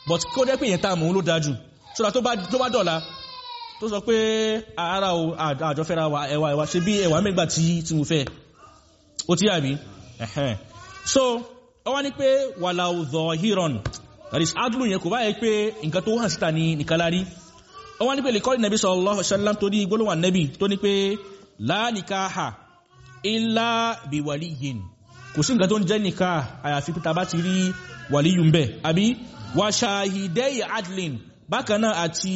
But kó jẹ́ pé ìyẹn tá a mọ̀ ó ló dájú so that tó bá dọ̀la tó sọ pé ara o àjọ fẹ́ra wa ẹwà ẹwà ṣe bí ẹwà mẹ́gbà tí tí mo fẹ́. Ó tí àbí? So ọ wá ní pé wàlà òzọ̀ that is adlu yẹn kò bá yẹ pé nǹkan tó hàn síta ní nìkalárí ó wá ní pé lèkọ́lì nàbí sallallahu alaihi wasallam tó ní gbólóhùn nàbí tó ní pé la nikaha illa bi waliyin. Kò sí nǹkan tó ń jẹ́ nìka àyàfi pé tàbá ti rí wàlíyùn bẹ̀. Àbí wà ṣàhìdẹ́yì adlin. Bákan náà àti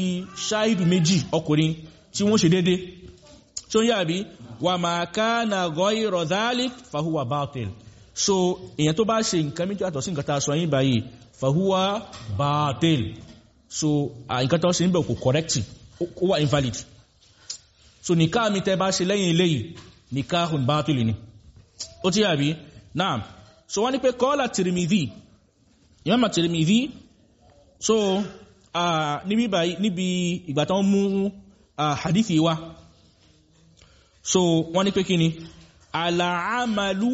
ṣáhìdù méjì ọkùnrin tí wọ́n ṣe dédé tí ó ń yà bí máa ká na gọ́yì rọ̀dálì fàhùwà bátil so èyàn tó bá ṣe nǹkan méjì àtọ̀ nǹkan tá a sọ yín báyìí fahuwa batil. So nǹkan tó ṣe ń bẹ̀ kò correct. Ó wà invalid. So nìká mi tẹ bá ṣe lẹ́yìn eléyìí nìká hùn batil ni. Ó ti yàbí náà so wọ́n ní pé kọ́lá Tirmidhi. Ìmọ̀mà Tirmidhi. So níbi báyìí níbi ìgbà tán mú hadithi wa so wọ́n ní pé kí ni? Alàámàlú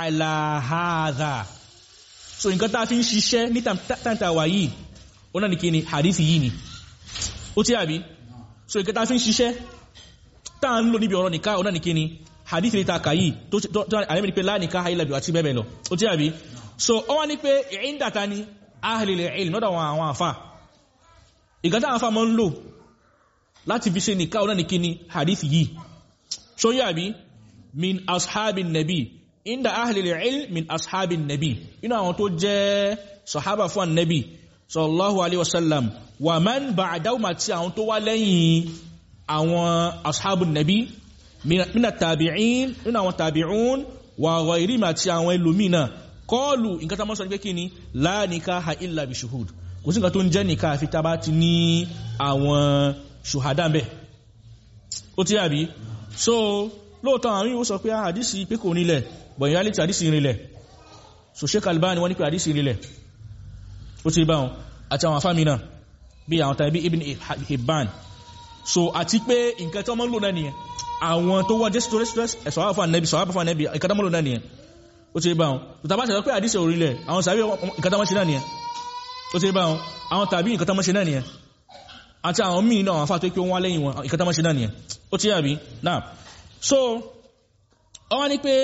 alàhàdà so nǹkan tá a fi ń ṣiṣẹ́ ní tàntàwà yìí ó náà ní kí ni hadithi yìí ni. Ó tí àbí? So nǹkan tá a fi ń ṣiṣẹ́ tá a ń lò níbi ọ̀rọ̀ nìká ó náà ní kí ni hadithi ní ta kà yìí tó àrẹ́mì ní pé láàníká haílàbí àti bẹ́ẹ̀ lọ. Ó tí àbí? So ó wá ní pé ìdàta ni ahlil ilm lọ́dọ̀ àwọn àfà ìgbà táwọn àfà mọ́ ń lò láti fi ṣe nìká ó náà ní kí ni hadithi yìí. So yà bí min ashabin nabi inda ahli ilm min ashabin nabi inú àwọn tó jẹ́ sahaba fún annabi sallallahu alaihi wasallam wa man ba'dahu ma ti àwọn tó wá lẹ́yìn àwọn ashabun nabi min at-tabi'in inú àwọn tabi'un wa ghayri ma ti àwọn ilumina qalu nǹkan tá mọ́ sọ ní pé kí ni? La nikaha illa bi shuhud. Kò sí nǹkan tó ń jẹ́ nìka àfi tá ti ní àwọn ṣùhádà ń bẹ̀. Ó ti àbí? So lóòtọ́ àwọn yíò sọ pé àdísì pé kò nílẹ̀ but in reality àdísì nílẹ̀ so Sheikh Albani wọ́n ní pé àdísì nílẹ̀ ó ti bá wọn àti àwọn afámìnà bí àwọn tàbí Ibn Hibban. So àti pé nǹkan tí wọ́n lò náà nìyẹn. Àwọn tó wọ́n jésù tó rẹ́sì ẹ̀sọ̀ àbáfà nẹ́bí sọ̀ àbáfà nẹ́bí nǹkan tí wọ́n lò náà nìyẹn. Ó ti bá wọn tó tàbá ṣe pé àdísì orílẹ̀ àwọn sàbí nǹkan tí wọ́n ṣe náà nìyẹn. Ó ti bá wọn àwọn tàbí nǹkan tí wọ́n ṣe náà nìyẹn. Àti àwọn míì náà àwọn afá tó pé wọ́n wá lẹ́yìn wọn tí wọ́n ṣe náà nìyẹn. Ó ti yàbí náà. So ọwọ́ ni pé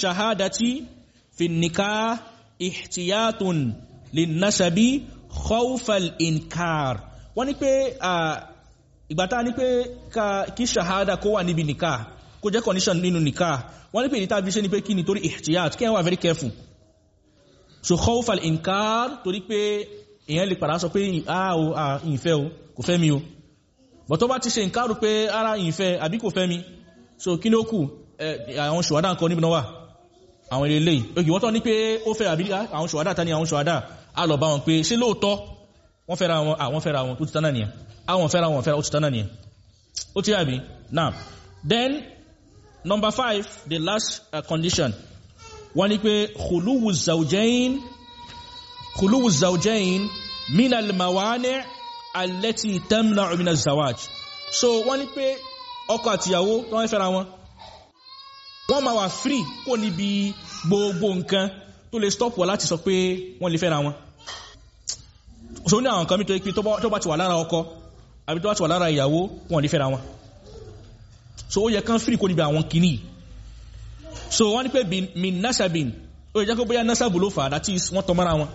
ṣàhádàtí fi nìká ihtiyatun lè nasabi khawfal inkar. Wọ́n ni pé ìgbàtà ni pé kí ṣàhádà kó wà níbi nìká kó jẹ́ condition nínú nìká wọ́n ni pé ìdíta bí ṣe ni pé kí ni? Torí ihtiyat kí wà very careful. So khawfal inkar torí pé èèyàn lè padà sọ pé ìfẹ́ o kò fẹ́ mi o. Bọ̀ tó bá ti ṣe rú pé ara ìfẹ́ àbí kò fẹ́ mi? So kí ló kù àwọn ṣùwádà nǹkan níbi náà àwọn ilé òkè wọ́n tọ́ ní pé ó fẹ́ àbí àwọn ṣùwádà ta ni àwọn ṣùwádà a wọn pé ṣé lóòótọ́ wọ́n fẹ́ra wọn àwọn fẹ́ra wọn tó ti tánà nìyẹn. Àwọn fẹ́ra wọn fẹ́ra ó ti tánà nìyẹn. Ó ti àbí now then number five the last uh, condition. Wọ́n ní pé khuluwu zawjain khuluwu zawjain min al-mawani' tẹ́mìnà òmìnà zawaj. So wọ́n ní pé ọkọ àtìyàwó tó wọ́n fẹ́ra wọn wọ́n ma wà free kó níbi gbogbo nǹkan tó lè stop wọ́n láti sọ pé wọ́n lè fẹ́ra wọn. So ní àwọn nǹkan mítọ́ pé tó bá ti wà lára ọkọ àbí tó bá ti wà lára ìyàwó wọ́n lè fẹ́ra wọn. So ó yẹ kán free kó níbi àwọn kìíní. So wọ́n ní pé min nasabin ó yẹ jẹ́ kó bóyá nasabu ló fà á that is wọ́n tọ́ mọ́ra wọn.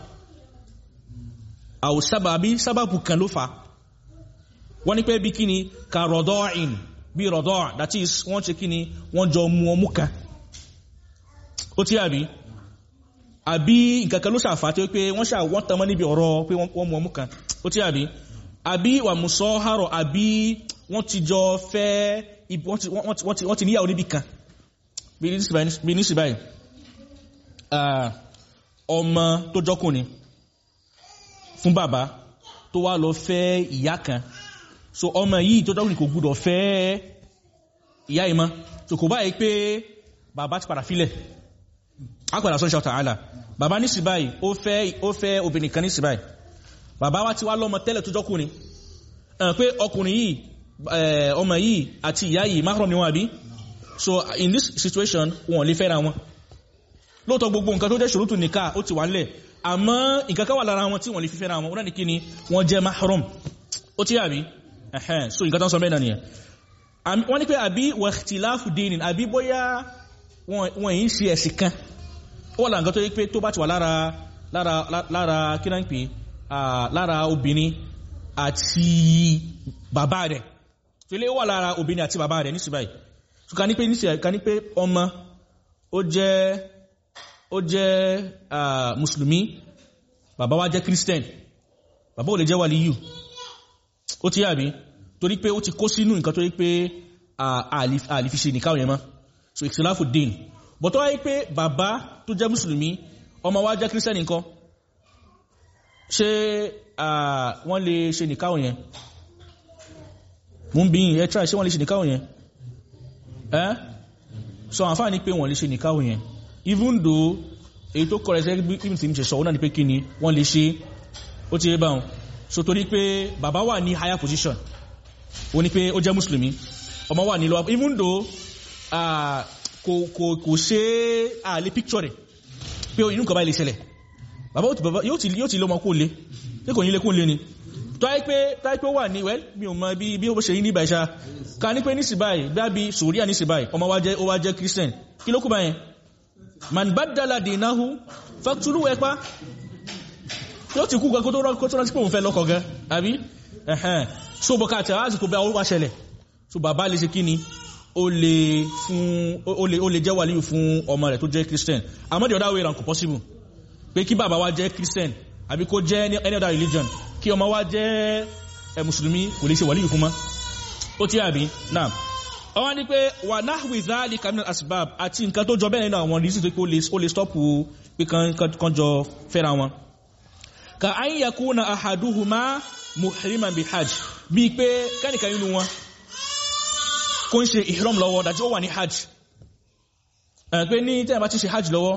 Àwò sábàbí sábàbù kan ló fa wọ́n ní pé bí kí ni? Ka rọ̀dọ́ìn bí rọ̀dọ́ that is wọ́n ṣe kí ni? Wọ́n jọ mú ọmú kan. Ó tí àbí àbí nǹkan kan ló ṣàfà tí ó pé wọ́n ṣà wọ́n tamọ́ níbi ọ̀rọ̀ pé wọ́n mú ọmú kan. Ó tí àbí àbí wà mú sọ hárọ̀ àbí wọ́n ti jọ fẹ́ wọ́n ti níyàwó níbi kan. Bí ní sí báyìí ọmọ tó jọ́kùnrin fún bàbá tó wá lọ fẹ́ ìyá kan so ọmọ yìí tó dọ́gbìn kò gbúdọ̀ fẹ́ ìyá ìmọ́ so kò báyìí pé bàbá ti padà fílẹ̀ agbàdà sọ́nṣẹ́ ọ̀tàálà bàbá ní síbáyìí ó fẹ́ ó fẹ́ obìnrin kan ní síbáyìí bàbá wá ti wá lọ́mọ tẹ́lẹ̀ tó jọ́kùnrin pé ọkùnrin yìí ọmọ yìí àti ìyá yìí mahram ni wọ́n àbí? So in this situation wọn lè fẹ́ra wọn. Lóòótọ́ gbogbo nǹkan tó jẹ́ ṣòrótù nìka ó ti wà nílẹ̀. Àmọ́ nǹkan kan wà lára wọn tí wọ́n lè fi wọn wọ́n ní kí ni? Wọ́n jẹ́ mahram. Ó tí àbí ẹ̀hẹ́n so nǹkan tán sọ mẹ́rin nìyẹn. Wọ́n ní pé àbí wẹ̀tìláfù dínì àbí bóyá wọ́n yìí ṣe ẹ̀sìn kan. Ó wà láǹkan tó yẹ pé tó bá ti wà lára lára lára kí náà ń pè lára obìnrin àti bàbá rẹ̀. Tó lé wà lára obìnrin àti bàbá rẹ̀ nísìbáyìí so ká ní pé nísìbáyìí ká ní pé ọmọ ó jẹ́ ó jẹ́ mùsùlùmí bàbá wa jẹ́ christian. Bàbá ò lè jẹ́ wàlíyù ó ti yàbí torí pé ó ti kó sínú nǹkan tó rí pé àlìfiṣe nìkáwò yẹn mọ́. So ìtìláfù dín bọ̀tọ́ wáyé pé bàbá tó jẹ́ mùsùlùmí ọmọ wa jẹ́ kírísítẹ́nì nǹkan ṣé wọ́n lè ṣe nìkáwò yẹn? Mú bí ẹ try ṣé wọ́n lè ṣe nìkáwò yẹn? Ẹ́? So àǹfààní ní pé wọ́n lè ṣe nìkáwò yẹn. Even though èyí tó kọ̀rẹ̀ sẹ́gbẹ́ ibi tí mi ṣe sọ ọ́nà ni pé kí ni wọ́n lè ṣe. Ó ti yé báwọn so torí pé bàbá wà ní higher position ó ní pé ó jẹ́ mùsùlùmí ọmọ wà ní lọ́wọ́ even though kò kò kò ṣe àlè picture rẹ̀ pé inú kan bá ilé ṣẹlẹ̀. Bàbá yóò ti lọ́mọ kó lé tí kò ní lé kó lé ni. Ó wà ní well mi ò mọ bí ó ṣe yí ní ìbàṣà ká ní pé ní sí báyìí bí a bí sòríà ní sí báyìí ọmọ wa jẹ́ ó wá jẹ́ christian. Kí ló kú báyẹn? Man badala dinahu faktulu ẹpa yóò ti kú gan kó tó rántí pé òun fẹ́ lọ́kọ̀ gan àbí? Ẹ̀hẹ́n. So bọ̀ká àti àwọn àsìkò bí àwọn wá ṣẹlẹ̀. So bàbá lè ṣe kí ni? Ó lè fún ó lè jẹ́ wàlíù fún ọmọ rẹ̀ tó jẹ́ christian. Àmọ́ the other way around kò possible. Pé kí bàbá wa jẹ́ christian àbí kó jẹ́ any other religion kí ọmọ wa jẹ́ ẹ̀ mùsùlùmí kò lè ṣe wàlíù fún mọ́. Ó ti àbí? Náà ọwọ́ ní pé wà náà wìzáàlì kaminal asbab àti nǹkan tó jọ bẹ́ẹ̀ nínú àwọn reasons pé ó lè stop pé kan jọ fẹ́ra wọn ka an yakuna ahaduhuma muhriman bi hajj. Bíi pé kẹ́nìkan nínú wọn kó ń ṣe ihram lọ́wọ́ dájú ó wà ní hajj. Pé ní tẹ́yà bá ti ṣe hajj lọ́wọ́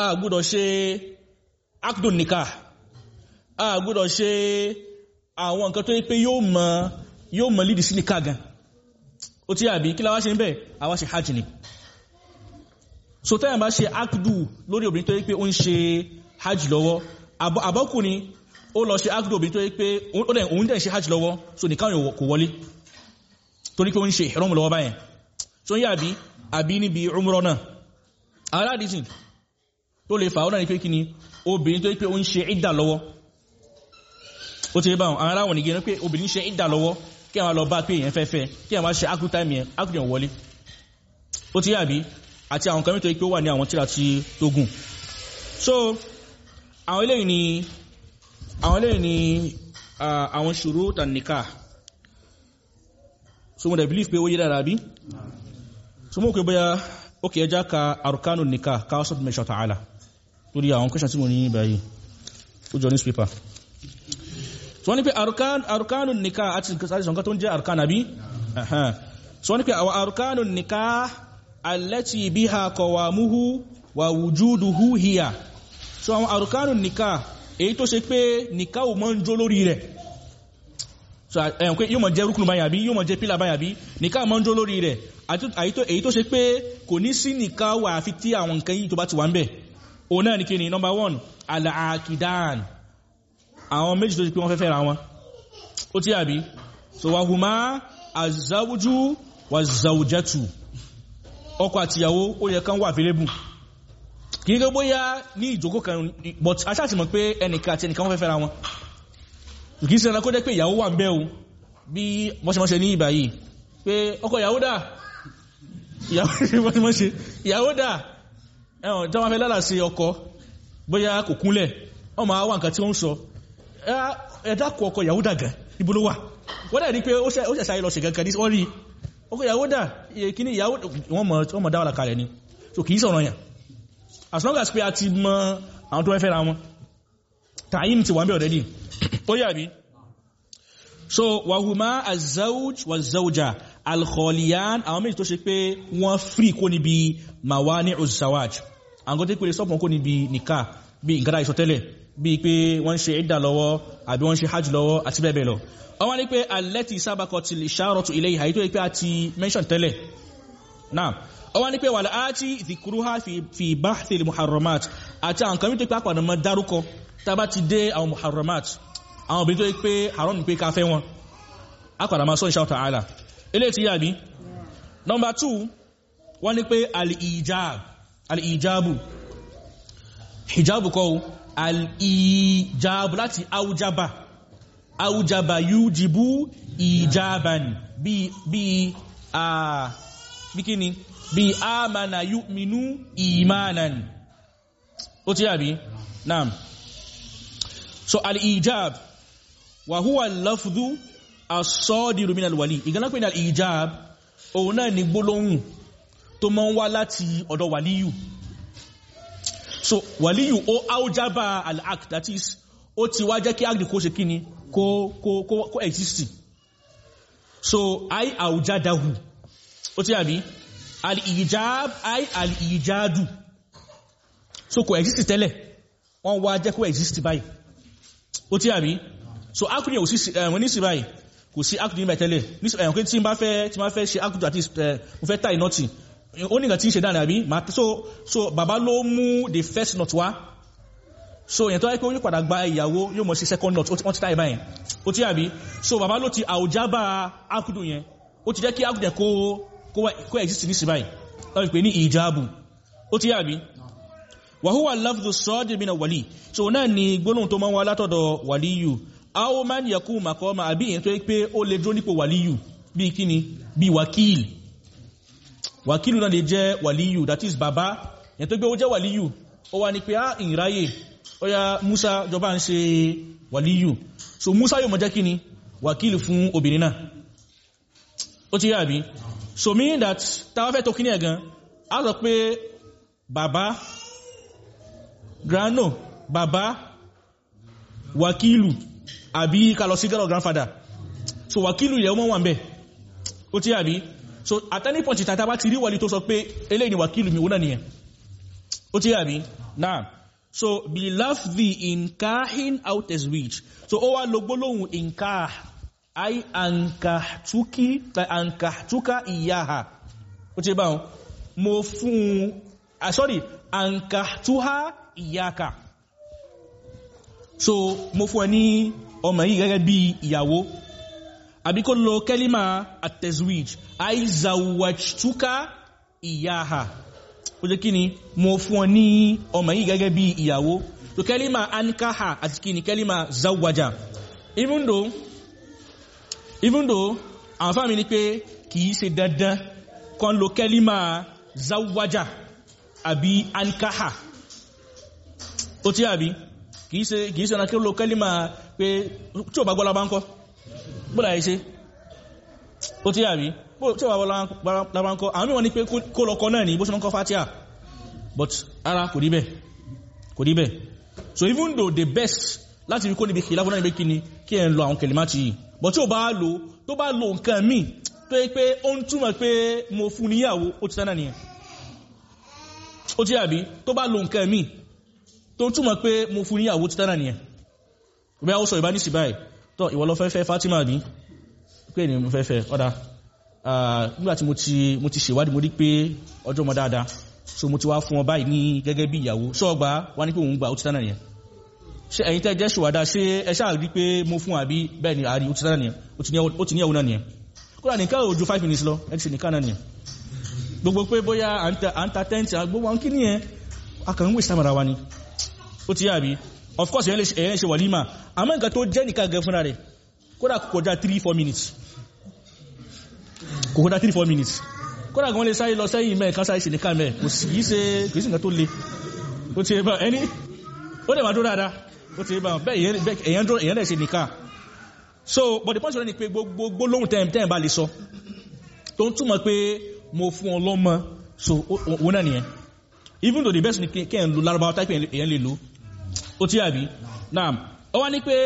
a gbọ́dọ̀ ṣe akdun nikah. A gbọ́dọ̀ ṣe àwọn nǹkan tó yí pé yóò mọ yóò mọ lídì sí nikah gan. Ó tí àbí? Kí láwá ṣe ń bẹ̀ àwá ṣe hajj ni. So tẹ́yà bá ṣe akdu lórí obìnrin tó yí pé ó ń ṣe hajj lọ́wọ́ àbọ́kùnrin ó lọ ṣe akdu obìnrin tó yí pé òun dẹ̀ ṣe hajj lọ́wọ́ so nìkan kò wọlé. Torí pé ó ń ṣe ìrọ́mù lọ́wọ́ báyẹn. Tó ń yà bí àbí níbi umrọ náà. Aládìsìn tó lè fà ó náà ní pé kí ni obìnrin tó yí pé ó ń ṣe ìdà lọ́wọ́. Ó ti rí báwọn ara wọn nìgbẹ́ pé obìnrin ṣe ìdà lọ́wọ́ kí àwọn lọ bá pé èèyàn fẹ́fẹ́ kí àwọn ṣe akdu time yẹn akdu yẹn wọlé. Ó ti yà bí àti àwọn kan tó yí pé ó wà ní àwọn tíra tí tó gùn so àwọn eléyìí ni àwọn eléyìí ni àwọn shurut an-nikah so mo dẹ̀ believe pé ó yé dára bí so mo kò bóyá ó kìí ẹjá ka arkanu nikah ká wọ́sọ̀ mẹ́ṣọ́ ta'ala torí àwọn question tí mo ní báyìí. Ó jọ newspaper. So wọ́n ní pé arkanu nikah àti ìsọ̀nkọ́ tó ń jẹ́ arkan àbí? So wọ́n ní pé àwọn arkanu nikah allati biha qawamuhu wa wujuduhu hiya so àwọn arkanu nikah èyí tó ṣe pé nikah ò mọ́ ń jó lórí rẹ̀. So ẹ̀yàn pé yóò mọ̀ jẹ́ rúkùnù báyà bí yóò mọ̀ jẹ́ pílà báyà bí nìká mọ́ ń jó lórí rẹ̀. Èyí tó ṣe pé kò ní sí nìká wà àfi tí àwọn nǹkan yìí tó bá ti wà ń bẹ̀. O náà ní kí ni? Number one alaakidan àwọn méjì tó ṣe pé wọ́n fẹ́ fẹ́ra wọn. Ó tí àbí? So wahuma azawuju wa zawujatu ọkọ àtìyàwó ó yẹ kán wà available kì í gbé bóyá ní ìjókòó kan but aṣáàtì mọ̀ pé ẹnìkan àti ẹnìkan wọ́n fẹ́ fẹ́ra wọn. Kìí sí ẹranko jẹ́ pé ìyàwó wà ń bẹ́ o bí mọ́ṣẹ́mọ́ṣẹ́ ní ìbà yìí. Pé ọkọ ìyàwó dà? Ìyàwó dà? Ẹ̀wọ̀n tí wọ́n fẹ́ lálà sí ọkọ bóyá kò kúnlẹ̀ ọmọ àwọn nǹkan tí ó ń sọ. Ẹ̀dàkọ̀ ọkọ ìyàwó dà gan ibo ló wà? Wọ́n dà ní pé ó ṣẹ̀ṣẹ̀ lọ ṣe gangan ọkọ ìyàwó dà? Kíní ìyàwó? Wọ́n mọ̀ dáwà kalẹ̀ ni. So kìí sọ̀rọ̀ yàn as long as pé a ti mọ àwọn tó fẹ́ ra wọn tààyìn ti wà ń bẹ̀ already. Ó yà bí so wàhùmá azawj wa zawja alkholiyan àwọn méjì tó ṣe pé wọ́n free kó níbi mawani uzawaj àwọn tó pèrè sọ́pọ̀ kó níbi nìka bí ìgbàdá ìsọtẹ́lẹ̀ bí pé wọ́n ṣe ìdà lọ́wọ́ àbí wọ́n ṣe hajj lọ́wọ́ àti bẹ́ẹ̀ bẹ́ẹ̀ lọ. Wọ́n ní pé alẹ́tì sábàkọ̀ ti lè ṣàrọ̀tù ilé ìhà tó pé a ti mention tẹ́lẹ̀. Náà wọ́n ní pé wà láti dhikruha fi bahthil muharramat àti àwọn kan tó pé àpàdà mọ́ dárúkọ tàbá ti dé àwọn muharramat àwọn obìnrin tó yí pé haram ní pé ká fẹ́ wọn akọ̀dà máa sọ insha ta'ala. Ilé tí yàbí number two wọ́n ní pé al-ijab al-ijabu. Hijabu kọ́ al-ijabu láti aujaba. Aujaba yujibu ijaban. Bí bí a bí kíni bí amana yu'minu imanan. Ó tí yàbí naam. So al-ijab wa huwa al-lafdhu as-sadiru min al-wali pe ni al-ijab òun náà ni gbólóhùn tó mọ́ ń wá láti ọ̀dọ̀ so wàlíyù ó áújábà al-act that is ó ti wá jẹ́ kí act kó ṣe kíni kó kó exist. So ai àwùjádahù ó ti àbí al-ijab ai al-ijadu. So kò exist tẹ́lẹ̀. Wọ́n wá jẹ́ kó exist báyìí. Ó tí àbí so akùnrin ò sí ẹ̀wọ̀n ní sí báyìí. Kò sí akùnrin mẹ́ tẹ́lẹ̀. Ẹ̀wọ̀n pé tí ma fẹ́ tí ma fẹ́ ṣe akùnrin àti mo fẹ́ tàì nọ́tì ó nígbà tí ń ṣe dáadáa àbí? So so bàbá ló mú the first knot wá. So èyàn tó wáyé pé ó yóò padà gba ìyàwó yóò mọ̀ sí second knot. Wọ́n ti tàì báyìí. Ó tí àbí so bàbá ló ti àwùjábà akùnrin yẹn. Ó ti jẹ́ kí akùnrin kó kó exist ní sí báyìí. Láti pè ní ìjábù ó tí àbí? Wàhúwà lafdhu sọ́dì mina wàlí so náà ni gbónúhùn tó máa wá látọ̀dọ̀ wàlíyù aó máa ń yẹkú makọ́mà àbí èyàn tó pé ó lè dúró nípò wàlíyù bí kíni? Bí wàkíl wàkílù náà lè jẹ́ wàlíyù that is bàbá. Èyàn tó gbé ó jẹ́ wàlíyù ó wá ní pé á ìráyè ó yá Musa jọba ń ṣe wàlíyù so Musa yóò mọ̀ jẹ́ kíni? Wàkílù fún obìnrin náà. Ó ti yá àbí so meaning that táwa fẹ́ tó kíní ẹ̀gan á sọ pé bàbá grano bàbá wàkílù àbí kalọ sí grandfather. So wàkílù ilẹ̀ ọmọ wà ń ó tí àbí? So at any point ìtàtà bá ti rí wàlí tó sọ pé eléyìí ni wàkílù mi wọ́nà nìyẹn. Ó tí àbí? Náà so bí láfdì inkahin out as which so ó wá lo gbólóhùn inkah ay ankahtuki ankahtuka iyaha. Ó tí báwọn? Mo fún ah sorry ankahtuha iyaka. So mo fún ẹ ní ọmọ yìí gẹ́gẹ́ bí ìyàwó. Àbí lo kẹ́límà àtẹ̀zwij aizawajtuka iyaha. Ó jẹ́ kí ni? Mo fún ọ ní ọmọ yìí gẹ́gẹ́ bí ìyàwó. So kẹ́límà ankaha àti kí ni? Kẹ́límà even though even though àwọn fáàmì ni pé kìí ṣe dandan kan lo kẹ́límà zawaja àbí ankaha. Ó tí àbí? Kìí ṣe kìí ṣe ọ̀nà kí lo kẹ́límà pé tí ò bá gbọ́lá bá ń kọ́ bóòlà ẹ̀ ṣe? Ó tí àbí? Tí ò bá gbọ́lá bá ń kọ́ àwọn mìíràn ní pé kó lọ kọ náà ní bó ṣe mọ́ kọ́ fatia but ara kò rí bẹ́ẹ̀ kò rí bẹ́ẹ̀. So even though the best láti rí kó níbi kìí láfún náà níbi kíni kí ẹ̀ ń lo àwọn kẹlìmá ti yìí but tí ò bá lo tó bá lo nǹkan míì tó yẹ pé ó ń túmọ̀ pé mo fún níyàwó ó ti tán náà nìyẹn. Ó tí àbí? Tó bá lo nǹkan míì tó túnmọ̀ pé mo fún níyàwó títánà nìyẹn. Bí a ó sọ ìbá ní sí báyìí tọ́ ìwọ lọ fẹ́fẹ́ Fatima ní pé ní mo fẹ́fẹ́ ọ̀dá nígbà tí mo ti ṣèwádìí mo rí pé ọjọ́ mọ́ dáadáa so mo ti wá fún ọ báyìí ní gẹ́gẹ́ bí ìyàwó. Sọ́ọ̀gbá wá ní pé òun gbà ó títánà nìyẹn ṣe ẹ̀yin tẹ́ jẹ́ ṣùwádà ṣe ẹ ṣáà rí pé mo fún àbí bẹ́ẹ̀ ni àárí ó ti níyàwó náà nìyẹn kódà nìkan ò ju five minutes lọ ẹ ti ṣe nìkan náà nìyẹn gbogbo pé bóyá à ń ta tẹ́ǹtì gbogbo àwọn kí nìyẹn akàn ń wé sàmàrà wa ni. Ó ti yàbí of course èyàn ṣe wàlímà. Àmọ́ nǹkan tó jẹ́ nìkan gẹ fúnra rẹ̀ kódà kò kọjá 3-4 minutes. Kò kọjá 3-4 minutes. Kódà gan lè sáyé lọ sẹ́yìn mẹ́ kan sáyé ṣe nìkan mẹ́ kò sì ṣe kò sí nǹkan tó le. Ó ti bá ẹni ó dẹ̀ máa dó dáadáa ó ti bá bẹ́ẹ̀ èyàn dẹ̀ ṣe nìkan. So but the point ni pé gbogbo lóhun tẹ́ẹ̀ bá lè sọ tó ń túmọ̀ pé mo fún ọ lọ́mọ so òun náà nìyẹn. Even though the best ni kẹ́ ń lo lárúbáwá táìpì èyàn lè lo. Ó tí àbí náà ó wá ní pé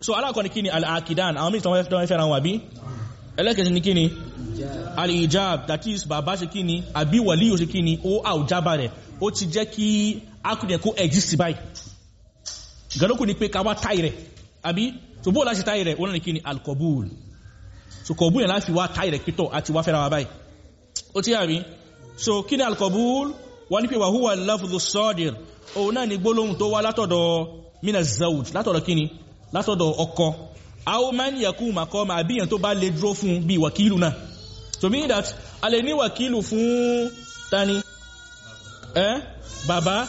so alákọ̀ọ́ni kí ni? Al-akidan àwọn mìíràn tó wọ́n fẹ́ràn wà bí ẹlẹ́kẹ̀ẹ́sì ní kí ni? Al-ijab. That is bàbá ṣe kí ni? Àbí wàlí yóò ṣe kí ni? Ó àwùjábà rẹ̀. Ó ti jẹ́ kí akùnrin kó exist báyìí gàdókù ni pé ká wá táì rẹ̀ àbí? So bóò láti táì rẹ̀? Náà ní kí ni? Al-qabul. So qabul yẹn láti wá táì rẹ̀ pítọ̀ àti wá fẹ́ràn wà báyìí. Ó tí àbí? So kí ni al-qabul? Wọ́n ní pé wà húwà láfùdó sọ́dìr òun náà ni gbólóhùn tó wá látọ̀dọ̀ mina zawj látọ̀dọ̀ kíni látọ̀dọ̀ ọkọ. Aw man yakú makọ́ ma àbíyàn tó bá lè dúró fún bí wàkílù náà. So meaning that a lè ní wàkílù fún tani? Ẹ́ bàbá?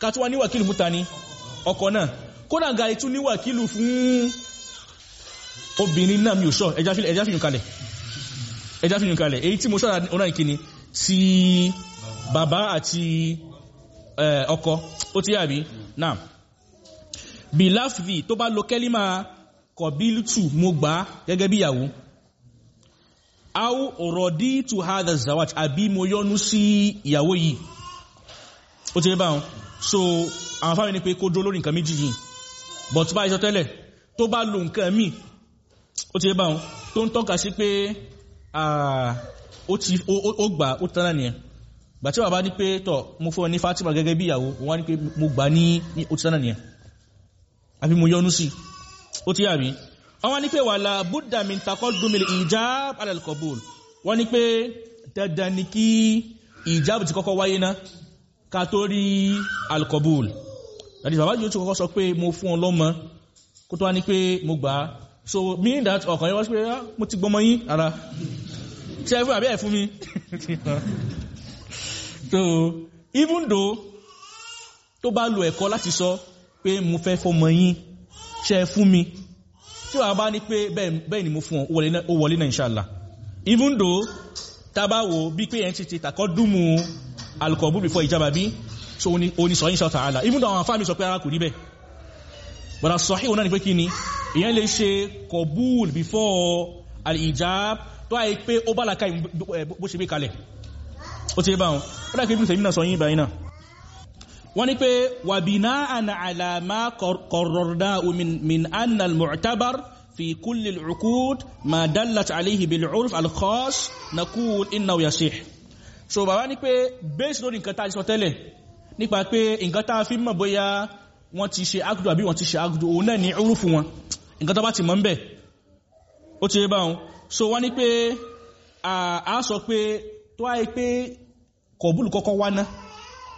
Kátúwà ní wàkílù fún tani ọkọ náà. Kódà ga ìtú ní wàkílù fún obìnrin náà mi ò sọ. Ẹjá fi yùn kalẹ̀. Ẹjá èyí tí mo sọ́ra ọ̀nà ìkíni ti bàbá àti ọkọ. Ó tí àbí? Náà bí láfíì tó bá lo kẹ́límà kọ̀bílùtù mo gbà gẹ́gẹ́ bí ìyàwó. Aw raditu hadha zawaj àbí mo yọ́nú sí ìyàwó yìí. Ó ti rí báwọn. So àwọn fáwọn ní pé kó dúró lórí nǹkan méjì yìí. But bá ìṣọ́ tẹ́lẹ̀ tó bá lo nǹkan míì ó ti rí báwọn tó ń tọ́ka sí pé ó gbà ó tánà nìyẹn. Gbà tí wà bá ní pé tọ̀ mo fún ọ ní Fatima gẹ́gẹ́ bí ìyàwó wọ́n ní pé mo gbà ní ó tánà nìyẹn. Àbí mo yọ́nú sí ó ti yàbí wọ́n ní pé wala budda min taqaddumil ijab ala al-qabul. Wọ́n ní pé dandan ni kí ìjábù ti kọ́kọ́ wáyé ná ká tó al-qabul láti bàbá yóò ti kọ́kọ́ sọ pé mo fún ọ lọ́mọ kó tó wá ní mo gbà so meaning that ọkàn yẹn wọ́n sí pé mo ti gbọmọ yín. Ara ṣe ẹ fún àbí ẹ fún mi? So even though tó bá lo ẹ̀kọ́ láti sọ pé mo fẹ́ fọmọ yín ṣe ẹ fún mi? Tí wàá bá ní pé bẹ́ẹ̀ ni mo fún ọ ó wọlé náà inshallah. Even though tábà wo bí pé yẹn ti ti tàkọ́ dùnmù alukọ̀bù before ìjábà bí so oní sọ insha ta'ala even though àwọn afáàmì sọ pé ara kò rí bẹ́ẹ̀. But as-sahih òun náà ni pé kí ni èyàn lè ṣe kọ̀bùl before al-ijab tó àyè pé ó bá làkà bó ṣe gbé kalẹ̀. Ó ti bá wọn. Ó dá kí ibùsẹ̀ mìíràn sọ yín ìbáyìí náà. Wọ́n ní pé wà bina'an ala ma qarrarnahu min anna al-mu'tabar fi kulli al-uqud ma dallat alayhi bil-'urf al-khass naqul innahu yasih. So bàbá ní pé based lórí nǹkan tá a sọ tẹ́lẹ̀ nípa pé nǹkan tá a fi mọ̀ bóyá wọ́n ti ṣe agdo àbí wọ́n ti ṣe agdo òun náà ní urufu wọn. Nǹkan tó bá ti mọ̀ ń bẹ̀ ó ti bá wọn. So wọ́n ní pé a sọ pé tó wáyé pé kọ̀bùlù kọ́kọ́ wá ná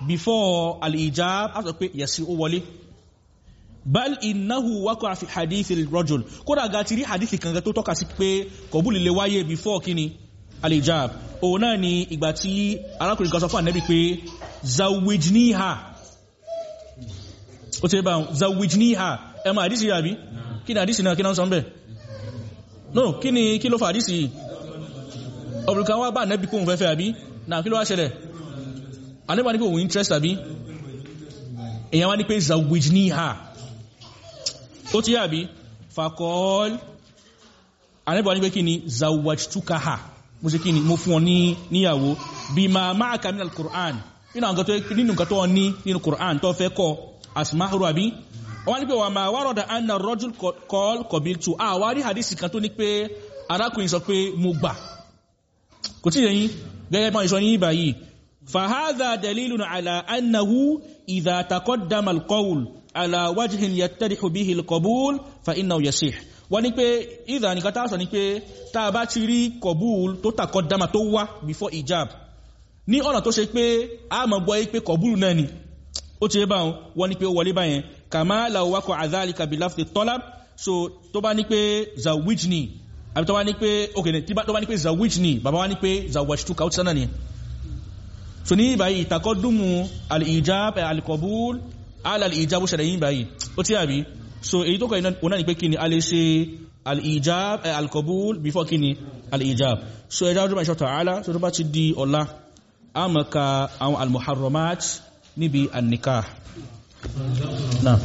before al-ijab a sọ pé yẹ̀sí ó wọlé. Bal innahu waqa'a fi hadithi rajul. Kódà ga ti rí hadithi kan tó tọ́ka sí pé kọ̀bùlù lè wáyé before kíni al-ijab. Òun náà ni ìgbà tí arákùnrin kan sọ fún ànẹ́bí pé zawijniha ó ti bá zawijniha ẹ ma àdísì yà bí kí ni àdísì náà? Kí no kí ni kí ló fa àdísì yìí? Ọ̀bùrùkan wá bá nẹ́bí kóhun fẹ́fẹ́ àbí? Náà kí ló wá ṣẹlẹ̀? Anẹ́bà ní pé òun interest àbí? Èyàn wá ní pé zawijniha ó ti yà bí fakọ́l anẹ́bà ní pé kí ni? Zawajtukaha mo ṣe kí ni? Mo fún ọ ní níyàwó. Bí ma máa kàmí al-Qur'an nínú nǹkan tó ní nínú Qur'an tó fẹ́ kọ́ asmahu àbí wọ́n ní pé wà máa wárọ̀dà anna rọ́jùl kọ́l kọ̀bíl tó àwárí hadisi kan tó ní pé arákùnrin sọ pé mo gbà. Kò tí yẹn gẹ́gẹ́ bá ìṣọ́ ní ìbà yìí fàhádà dalilun ala annahu idha taqaddama alqawl ala wajhin yattadihu bihi alqabul fa innahu yasih. Wọ́n ní pé ìdá nìkan tá sọ ní pé tá a bá ti rí kọ̀búl tó taqaddama tó wá before ijab ní ọ̀nà tó ṣe pé a mọ̀ gbọ́ pé kọ̀búl náà ni. Ó ti bá wọn ní pé ó wọlé báyẹn. Kàmá làwọ́kọ̀ àzáàlìkà bí láfẹ́ tọ́lá. So tó bá ní pé zawijni àbí tó bá ní pé ok tó bá ní pé zawijni bàbá wá ní pé zawajtuka ó ti sánà ni. So ní ìbáyìí ìtakọ́dùmù al-ijab al-qabul al-ijab ó ṣẹlẹ̀ yìí báyìí ó ti àbí? So èyí tó kọ̀ iná ní pé kí ni a al-qabul before kí ni so ẹjá ọjọ́ ìṣọ́ ta'ala. So tó bá ti أمك أو المحرمات نبي النكاح. نعم.